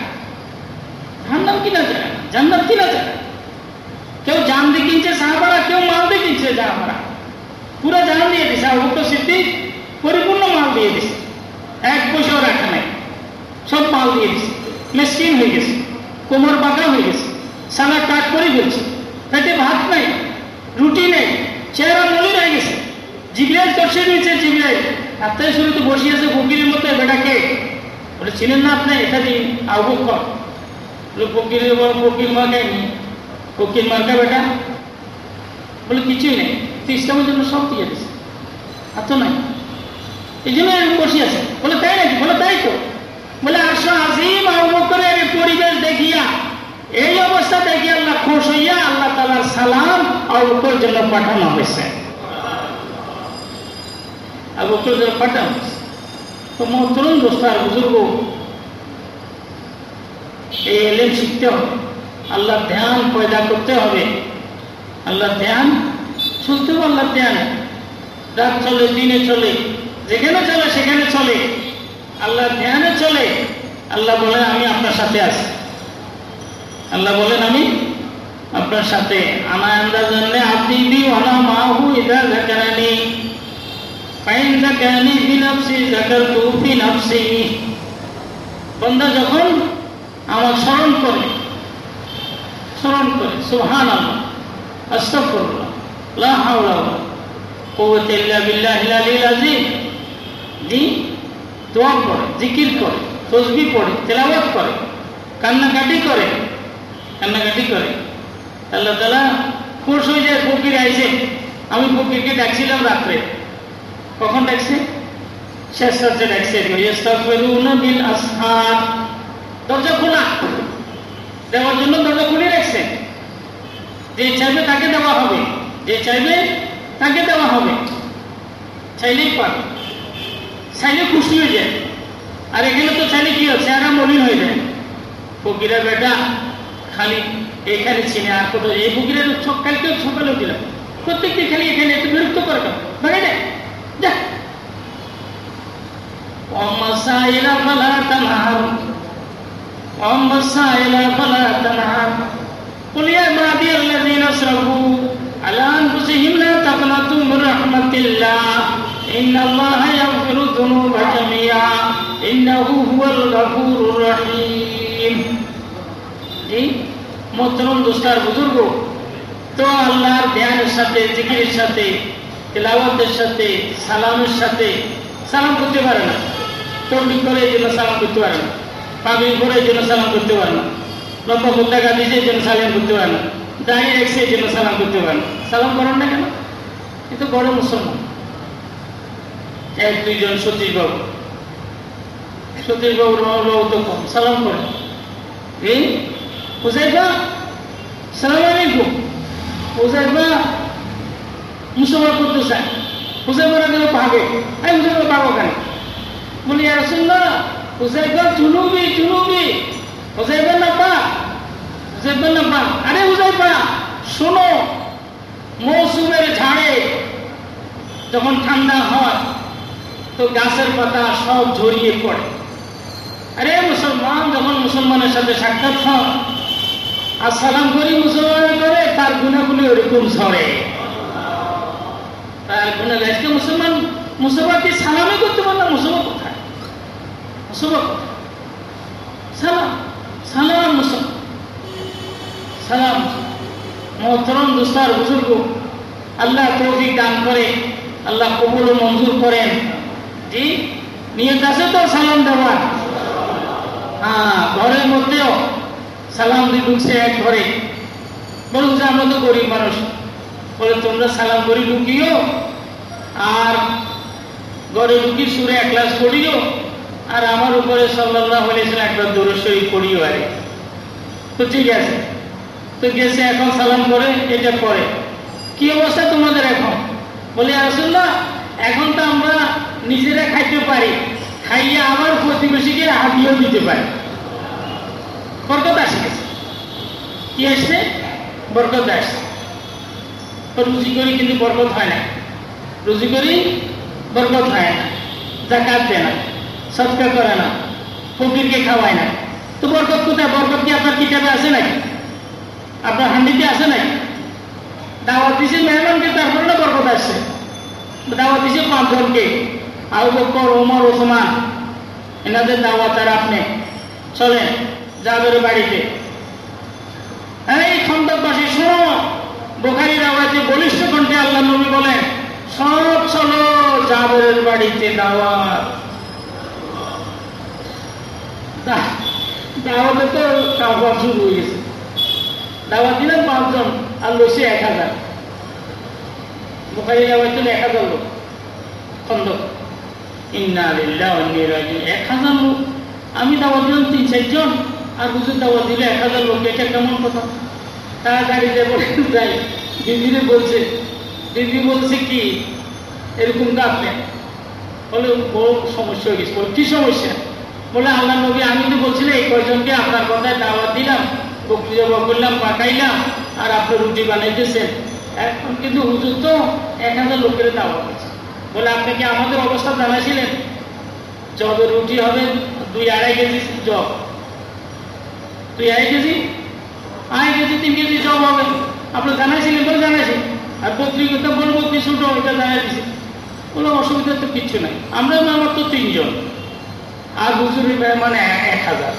জাহান্নাম কিনার জায়গা জান্নাত কিনার জায়গা কেউ জান দিয়ে কিনছে, সাহাবারা, কেউ মাল দিয়ে কিনছে সাহাবারা পুরো জান দিয়ে দিছে আবু বকর সিদ্দিক পরিপূর্ণ মাল দিয়ে দিছে। এক পয়সাও রাখা নাই সব মাল দিয়ে দিছে। মেসকিন হয়ে গেছে, কোমর বাঁকা হয়ে গেছে সালা কাট করে ফেলছে। পেটে ভাত নাই, রুটি নেই, চেহারা মলি হয়ে গেছে। জিবরাইল দর্শে দিয়েছে জিবরাইল আপনার শুরু তো বসে আছে ফকিরের মতো বেটাকে। বলে, চিনেন না আপনি, এটা দিন বকর ফকিরের বড় ফকির মা নেয়নি ফকির মার্কা বেটা? বলে, কিছুই নেই। তো ইসলামের জন্য সব দিয়ে আর তো নাই। এই জন্য বসে আছে। বলে, তাই নাকি? বলে, তাই তো। বলে, আসো আজিম বকরের পরিবেশ দেখিয়া, এই অবস্থা দেখি আল্লাহ খুশ হইয়া আল্লাহ তালার সালাম আবু বকর জন্য পাঠানো হয়েছে। আবু বকর জন্য পাঠানো হয়েছে। তো মহতরম দোস্ত আর বুজুর্গ, এই এলেম শিখতে হবে। আল্লাহ ধ্যান পয়দা করতে হবে। আল্লাহ ধ্যান শুনতে আল্লাহ ধ্যান রাত চলে, দিনে চলে, যেখানে চলে, সেখানে চলে। আল্লাহ ধ্যানে চলে। আল্লাহ বলেন, আমি আপনার সাথে আছি। আল্লাহ বলেন, আমি আপনার সাথে। আমার আন্দাজ জন্য আপনি বি ওয়ালা মাহু ইদা যাকারানি। ফাইন যাকারানি ফি নাফসি ফি নাফসি বান্দা যখন আমার স্মরণ করে স্মরণ করে, সুবহানাল্লাহ, আস্তাগফিরুল্লাহ। লা হাওলা কুওয়াতা ইল্লা বিল্লাহিল আলিয়্যিল আযীম। জি, দোয়া করে, জিকির করে তসবি পড়ে, তেলাওয়াত করে, কান্নাকাটি করে কান্নাকাটি করে। আল্লাহ তালা খুশ হয়ে যায়, ফকির আইছে আমি ফকিরকে ডাকছিলাম রাত্রে। কখন ডাকছে? শেষ রাত্রে ডাকছে বিল আসহার দরজা খোলা। দেওয়ার জন্য দরজা খুলে রাখছে। যে চাইবে তাকে দেওয়া হবে। যে চাইবে তাকে দেওয়া হবে চাইলেই পাবে চাইলে খুশি হয়ে যায় আর এখানে তো চাইলে কি হয় চেহারা মলিন হয়ে যায় ফকিরা বেটা খালি এখানে চিনে আর কোথাও এই ফকিরের সব কালকে সকালেও দিলাম প্রত্যেকটি খালি এখানে একটু বিরক্ত করে কেন ভাগে যায় যা ومسائل فلا تنهر ومسائل فلا تنهر قل يا عبادي الذين اسرفوا على انفسهم لا تقنطوا من رحمة الله إن الله يغفر الذنوب جميعا إنه هو الغفور الرحيم এই মোহতরম দোস্তার বুজুর্গ তো আল্লাহর ধ্যানের সাথে জিকিরের সাথে তেলাওয়াতের সাথে সালামের সাথে সালাম করতে পারে না তন্ডি করে এই জন্য সালাম করতে পারে না পাগড়ি করে এই জন্য সালাম করতে পারে না লম্বা পতাকা দিয়েছে এই জন্য সালাম করতে পারে না দাঁড়িয়ে রেখেছে এই সালাম করতে পারে না। সালাম করেন না কেন? এ তো বড় মুসলমান। এক, দুইজন সতীশ বাবু সতীশ বাবু রহমান তো কম। সালাম করে। এই হুজাইফা সালাম আলাইকুম। হুজাইফা মুসলমান করতে চায়। হুজাইফারা যেন পাবে এই হুজাইফা পাবো কেন? বলি রাসুল্লাহ হুজাইফা জুনুবি জুনুবি। হুজাইফা না পা হুজাইফা না পা আরে হুজাইফা শোনো, মৌসুমের ঝাড়ে যখন ঠান্ডা হয়, তো গাছের পাতা সব ঝরিয়ে পড়ে। আরে মুসলমান, যখন মুসলমানের সাথে সাক্ষাৎ হয় আর সালাম করি মুসলমান করে, তার গুণাগুলি ওরকম ঝরে। তার গুণা আজকে মুসলমান মুসলমান কি সালামই করতে পারলাম মুসলমান কোথায়? মুসলমান সালাম সালাম মুসলমান। সালাম মোহতরম দুস্তার বুজুর্গ। আল্লাহ তৌফিক দান করে, আল্লাহ কবুল ও মঞ্জুর করেন। জি, নিয়ত আছে তো সালাম দেওয়ার? হ্যাঁ ঘরের মধ্যেও সালাম দিয়ে ঢুকছে এক ঘরে। বলুন যে আমরা তো গরিব মানুষ, বলে তোমরা সালাম করি ঢুকিও, আর ঘরে ঢুকি সুরে এক ক্লাস পড়িও, আর আমার উপরে সাল্লাহ হয়েছিল একবার দূরস্বরী করিও আরে। তো ঠিক আছে। তো গেছে এখন সালাম করে এটা করে কি অবস্থা তোমাদের এখন? বলে আসুল্লাহ এখন তো আমরা নিজেরা খাইতে পারি। খাইয়ে আবার প্রতিবেশীকে হাতিয়েও দিতে পারি। বরকত আসে কি আসছে? বরকত আসছে। রুজি করি কিন্তু বরকত হয় না। রুজি করি, বরকত হয় না। জাকাত দেয় না, সৎকার করে না, ফকিরকে খাওয়ায় না। তো বরকত কোথায়? বরকত কি আপনার কিতাবে আছে নাকি? আপনার হান্ডিতে আছে নাকি? দাওয়াত দিছে মেহমানকে, তারপরে না বরকত আসছে? দাওয়াত দিছে পাঁচজনকে। আবু বকর ওমর ওসমান, এনাদের দাওয়াত আর আপনি। চলেন যাবের বাড়িতে। এই খন্দকবাসী, শোনো, বোখারি দাওয়াতে বলিষ্ঠ কণ্ঠে আল্লাহ নবী বলেন সব চলো জাবের বাড়িতে দাওয়াত। দাওয়াতে তো কাপড় শুরু হয়ে গেছে। দাওয়াত দিলেন পাঁচজন, আর লসি এক হাজার। বোখারি দিলে এক হাজার লোক। খন্দ। এক হাজার লোক। আমি দাওয়াত দিলাম তিন চারজন আর হুজুর দাওয়াত দিলে এক হাজার লোক। এটা কেমন কথা? তারা গাড়িতে বলে যাই। দিদিরে বলছে দিদি বলছে কি, এরকম নেই। বলে বড় সমস্যা হয়ে গেছে। কি সমস্যা? বলে, আল্লাহ নবী আমি তো বলছিলাম এই কয়জনকে আপনার কথায় দাওয়াত দিলাম। বক্তৃতা করলাম পাঠাইলাম, আর আপনি রুটি বানাইতেছেন। এখন কিন্তু হুজুর তো এক হাজার লোকের দাওয়াত আছে বলে, আপনি কি আমাদের অবস্থা জানাইছিলেন? জবের রুটি হবে, দুই আড়াই কেজি জব। দুই আড়াই কেজি? আড়াই কেজি, তিন কেজি জব হবে। আপনি জানাইছিলেন, বলে জানাইছি আর পত্রিকা বলব কি ছোট এটা জানাই দিছি। কোনো অসুবিধা তো কিচ্ছু নাই। আমরা তো তিনজন। আর হুজুরের মেহমান এক হাজার।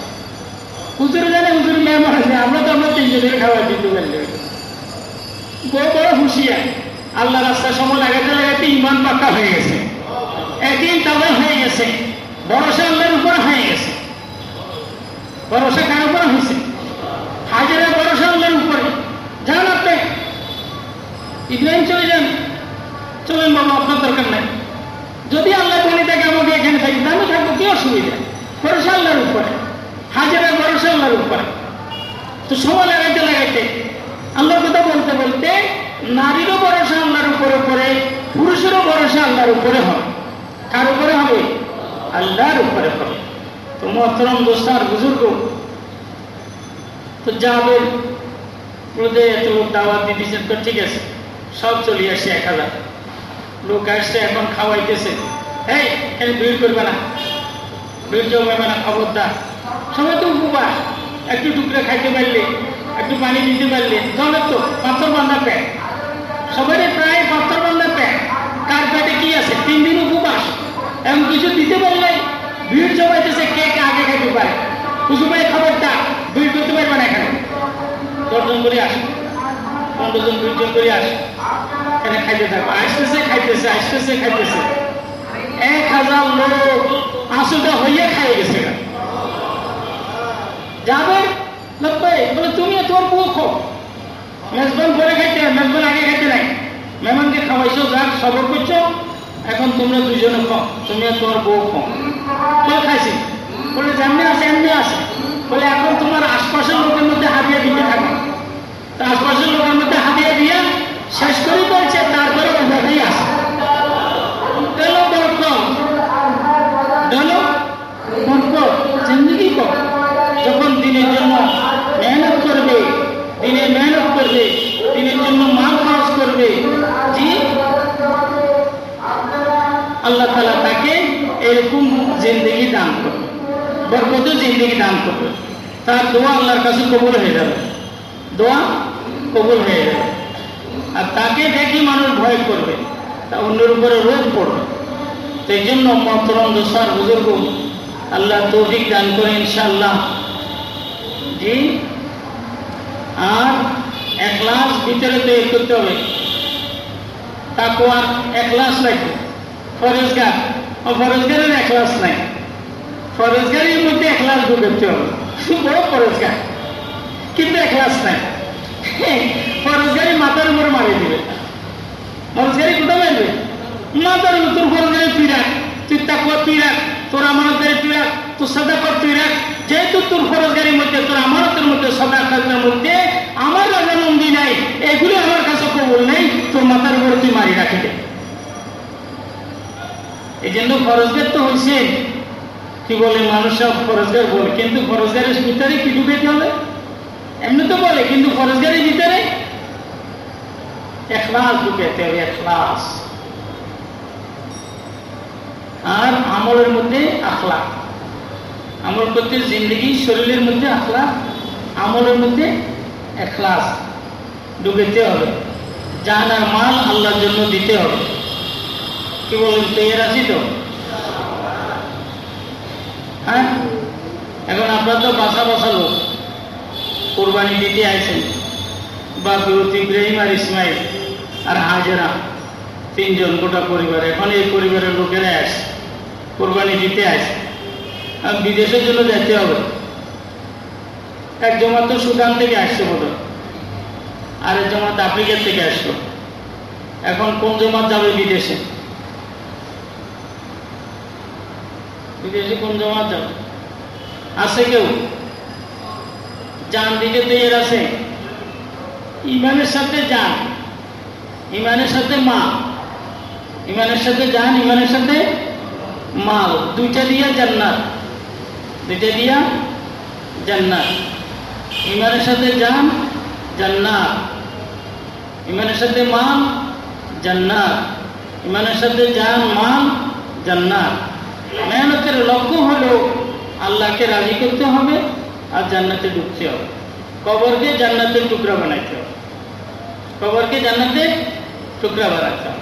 হুজুরে জানে হুজুরের মেহমান আছে আমরা তো আমরা তিনজনের খাবার দিতে পারলে বড় বড় হুঁশিয়ার। আল্লাহ রাস্তায় সময় লাগাতে লাগাতে ইমান পাক্কা হয়ে গেছে। একদিন তবে হয়ে গেছে, ভরসা আল্লাহর উপর হয়ে গেছে। ভরসা কার উপর হয়েছে? হাজারে ভরসা আল্লাহর উপরে। যান আপনি। ইব্রাহিম চলে যান। চলেন বাবা, আপনার দরকার নাই। যদি আল্লাহ বলে থাকে, আমাকে এখানে থাকি আমি থাকব, কি অসুবিধা? ভরসা আল্লাহর উপরে। হাজারে আল্লাহর উপরে। তো সময় লাগাইতে লাগাইতে আল্লাহর কথা বলতে বলতে নারীরও ভরসা আল্লাহর উপরে পড়ে, পুরুষেরও ভরসা আল্লাহর উপরে হয়। কার উপরে হবে? আল্লাহর উপরে হবে। তো মহতরম দোস্তার বুজুর্গ, তো যাবে বলতে এত লোক দাওয়াত দিতেছেন তো ঠিক আছে, সব চলে আসছে এক হাজার। লোক আসছে, এখন খাওয়াইতেছে। এই, এখানে ভিড় করবে না। ভিড় জমাবে না, খবরদার। সবাই উপবাস। একটু টুকরে খাইতে পারলে, একটু পানি দিতে পারলে জলের তো পাথর বান্ধা প্যাট। সবাই প্রায় পাথর বান্ধা প্যাট। কার পেটে কি আছে? তিন দিন উপবাস। এমন কিছু দিতে পারলে ভিড় জমাইতেছে কে কে আগে খাইতে পারে। কিছু ভাই খবরটা ভিড় করতে পারবে না এখানে। দশজন করে আসে। পনেরো জন বিশ করে আসে। এখানে খাইতে থাকবে আসতেছে, খাইতেছে আসতেছে, খাইতেছে। এক হাজার লোক আসলটা হইয়া খাইয়ে গেছে যাবে? বলে, তুমি তোর বউ খো মেজবান পরে খাইতে মেজবান আগে খাইতে নাই। মেহমানকে খাওয়াইছো, যাক, সবর করছ। এখন তোমরা দুজনে খাও, তুমি তোমার বউ খাও। কে খাইছি। বলে, যেমনি আছে, এমনি আছে। বলে, এখন তোমার আশপাশের লোকের মধ্যে হাতিয়ে দিতে থাকো। তা আশপাশের লোকের মধ্যে হাতিয়ে দিয়ে শেষ করে বলছে, তারপরে ওভাবেই আসে। গেল বরকত। গেল বরকত জিন্দগি কর যখন দিনের জন্য মেহনত করবে দিনে মেহনত করবে দিনের জন্য মাল খরচ করবে জি আল্লাহ তালা তাকে এরকম জিন্দগি দান করবে, বরকত জিন্দগি দান করবে। তার দোয়া আল্লাহর কাছে কবুল হয়ে যাবে, দোয়া কবুল হয়ে যাবে। আর তাকে দেখে মানুষ ভয় করবে, তা অন্যের উপরে রোগ পড়বে। সেই জন্য মহতরম দোসার বুজুর্গ, আল্লাহ তৌফিক দান করে ইনশাল্লাহ জি, আর একলাস ভিতরে তৈরি করতে হবে। তাকুয়ার একলাস লাগবে ফরেজগার। ও ফরেজগারের একলাস নাই। ফরেজগারের মধ্যে একলাস ঢুকতে হবে বড় ফরেজগার। কিন্তু একলাস নাই। ফরজগারি মাথার উপর মারি দিবে। ফরজগারি কোথায় মারবে? মাথার উপর তোর ফরজগারি তুই রাখ তুই তাকুয়া তুই রাখ তোর আমানতের তুই রাখ তোর সদাকর তুই রাখ যেহেতু তোর ফরজগারির মধ্যে, তোর আমানতের মধ্যে, সদাকতের মধ্যে আমার রাজানন্দি নাই, এগুলো আমার কাছে কবুল নাই, তোর মাথার উপর তুই মারি রাখি দে এই জন্য ফরজগার তো হয়েছে কি বলে, মানুষ সব ফরজগার বলে কিন্তু ফরজগারের ভিতরে কি ঢুকাইতে হবে এমনি তো বলে, কিন্তু ফরজগারির ভিতরে? এখলাস ঢুকাইতে হবে এখলাস। আর আমলের মধ্যে আখলা আমল করতে জিন্দগি, শরীরের মধ্যে আখলা আমলের মধ্যে এখলাস। ঢুকাইতে হবে। জান আর মাল আল্লাহর জন্য দিতে হবে। কি বলেন তৈরি আছি তো? হ্যাঁ? এখন আপনার তো বাসা বাসা লোক কোরবানি দিতে আইছেন। বা বিরত ইব্রাহিম আর ইসমাইল আর হাজরা, তিনজন গোটা পরিবার। এখন এই পরিবারের লোকেরা আসে কোরবানি দিতে আসে আর বিদেশের জন্য যেতে হবে। এক জমাত তো সুদান থেকে আসছে বোধ আর এক জমাত আফ্রিকার থেকে আসলো। এখন কোন জমাত যাবে বিদেশে? বিদেশে কোন জমাত যাবে? আছে কেউ? যান দিকে তৈরি আছে। ইমানের সাথে যান ইমানের সাথে মা। ইমানের সাথে যান ইমানের সাথে মাল। দুইটা দিয়ে জান্নাত। দুইটা দিয়া জান্নাত। ইমানের সাথে জান, জান্নাত। ইমানের সাথে মাল, জান্নাত। ইমানের সাথে জান, মাল, জান্নাত। মেহনতের লক্ষ্য হলো আল্লাহকে রাজি করতে হবে আর জান্নাতে ঢুকতে হবে। কবরকে জান্নাতের টুকরা বানাইতে হবে। কবরকে জান্নাতে টুকরা বানাতে হবে।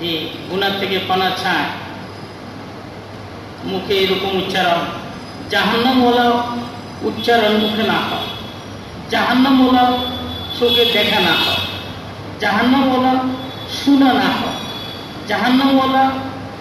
জি গুনার থেকে পানা ছায় মুখে এরকম উচ্চারণ জাহান্নাম জাহান্নামওয়ালা উচ্চারণ মুখে না হয়। জাহান্নামওয়ালা চোখে দেখা না হয়। জাহান্নামওয়ালা শোনা না হয়। জাহান্নামওয়ালা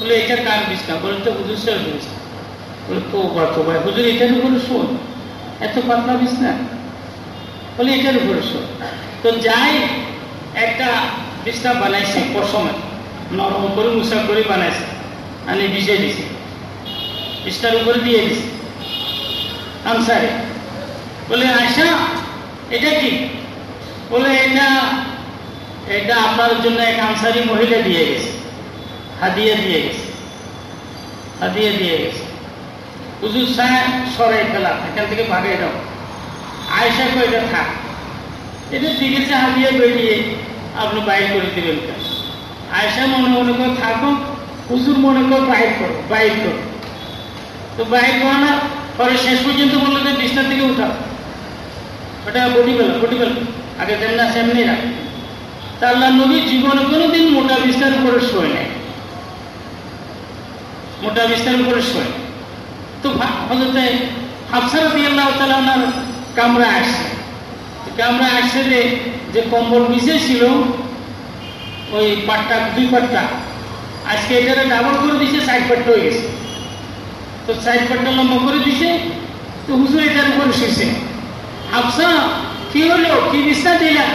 বলে এটা কার বিছনা? বলে, তো হুজুর সাহেব বলে, তো বা ভাই, হুজুর এটার উপরে শোন। এত পাতলা বিছনা। বলে এটার উপরে শোন। তো যাই একটা বিছনা বানাইছে পশমে নরম করে মুসা করে বানাইছে। আমি ভিজে দিছি। বিছনার উপরে দিয়ে দিছি। আনসারে বলে আয়সা এটা কি? বলে, এটা এটা আপনার জন্য এক আনসারি মহিলা দিয়ে গেছে। হাদিয়া দিয়ে গেছে। হাদিয়া দিয়ে গেছে। হুজুর সাহেব সরাই ফেলা, এখান থেকে ভাগে দাও আয়সা কো এটা থাক। এটা দিয়েছে হাদিয়া বেরিয়ে আপনি বাইর করে দিবেন আয়সা মনে মনে করে থাকো। হুজুর মনে করে বাইর করো বাইর করো। তো বাইর করো না, পরে শেষ পর্যন্ত বলল যে, বিছনা থেকে উঠাও। ওটা বডি বেলা বডি বেলা আগে দেন না, সেমনি রাখ। তা আল্লাহ নবী জীবনে কোনোদিন মোটা বিস্তার উপরে শোয় নাই। মোটা বিস্তার শোয়। তো হজরতে হাফসার দিয়ে আল্লাহ তালার কামরা আসছে। কামরা আসছে যে কম্বল বিছে ছিল, ওই পাটটা, দুই পাটটা, আজকে এটারে ডাবল করে দিছে সাইড পাটটা হয়ে গেছে। তো সাইড পাটটা লম্বা করে দিছে, তো হুজুর এটার উপরে শুয়েছে হাফসা, কি হলো? কি বিছনা দিলাম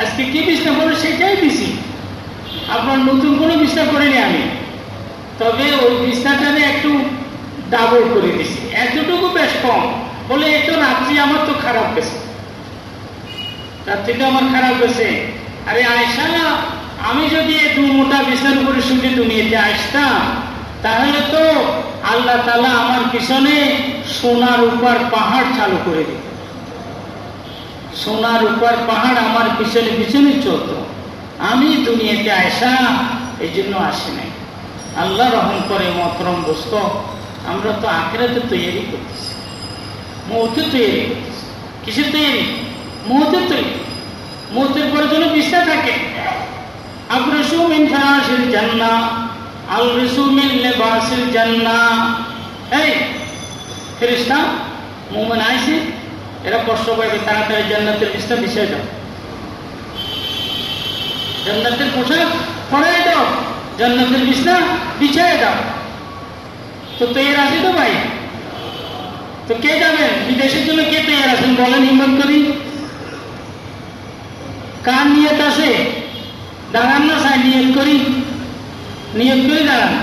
আজকে কি বিছনা বলো, সেটাই দিছি। আপনার নতুন কোনো বিছনা করিনি আমি। তবে ওই বিছনাটারে একটু ডাবল করে দিছি। এতটুকু বেশ কম। বলে একটু রাত্রি, আমার তো খারাপ গেছে। রাত্রিটা আমার খারাপ গেছে। আরে আয়সা না, আমি যদি দু মোটা বিছনার উপরে শুনে দুনিয়াতে আসতাম, তাহলে তো আল্লাহ তালা আমার পিছনে সোনার উপর পাহাড় চালু করে দিত। সোনার উপর পাহাড় আমার পিছনে পিছনে চলত। আমি দুনিয়াতে আসা এই জন্য আসি নাই। আল্লাহ রহম করে মতরম বস্ত আমরা তো আখেরাতে তৈরি করতেছি। মৌতে তৈরি করতেছি। কিসের তৈরি? মৌতের তৈরি। মৌতের পরে যেন বিস্তার থাকে। ফরাসিল জান্না আল রিসু মিন লেবাসিল জান্না। এই ফেরিস্তা মোমেন আইসে এরা কষ্ট পাবে তাড়াতাড়ি জান্নাতের বিস্তার বিষয় দাও। জান্নাতের পোশাক পড়াই দাও। জান্নাতের বিছনা বিছায় দাও তো তৈরি আছে তো ভাই। তো কে যাবেন বিদেশের জন্য কে তৈরি আছেন বলেন, হিম্মত করি। কার নিয়ত আছে? দাঁড়ান না সাই নিয়ত করি। নিয়ত করি, দাঁড়ান।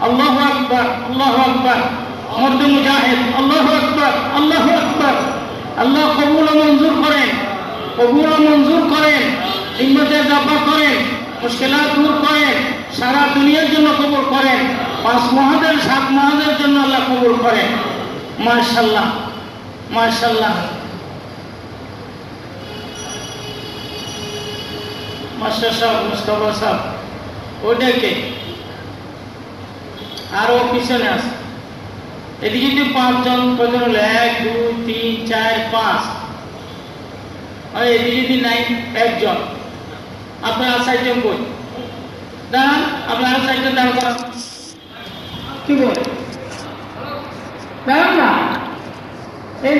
আল্লাহ আকবর আল্লাহ আকবর। মর্দ মুজাহিদ। আল্লাহ আকবর আল্লাহ আকবর। আল্লাহ কবুল মঞ্জুর করেন। কবুল মঞ্জুর করেন। হিম্মতের জব্বা করেন। মুশকিলাত দূর করেন সারা দুনিয়ার জন্য কবুল করেন পাঁচ মহাদের সাত মহাদের জন্য আল্লাহ কবুল করেন মার্শাল্লাহ মার্শাল্লাহ মাস্টার সাহেব, মুস্তফা সাহেব ওইটাকে আর ও পিছনে আছে। এদিকে যদি পাঁচজন কজন হলো? এক, দুই, তিন, চার, পাঁচ। আর এদিকে যদি নাই, একজন। আপনারা চারজন বই। দাঁড়ান আপনারা চারজন দাঁড় করান। কি বল দাঁড়ান না। এই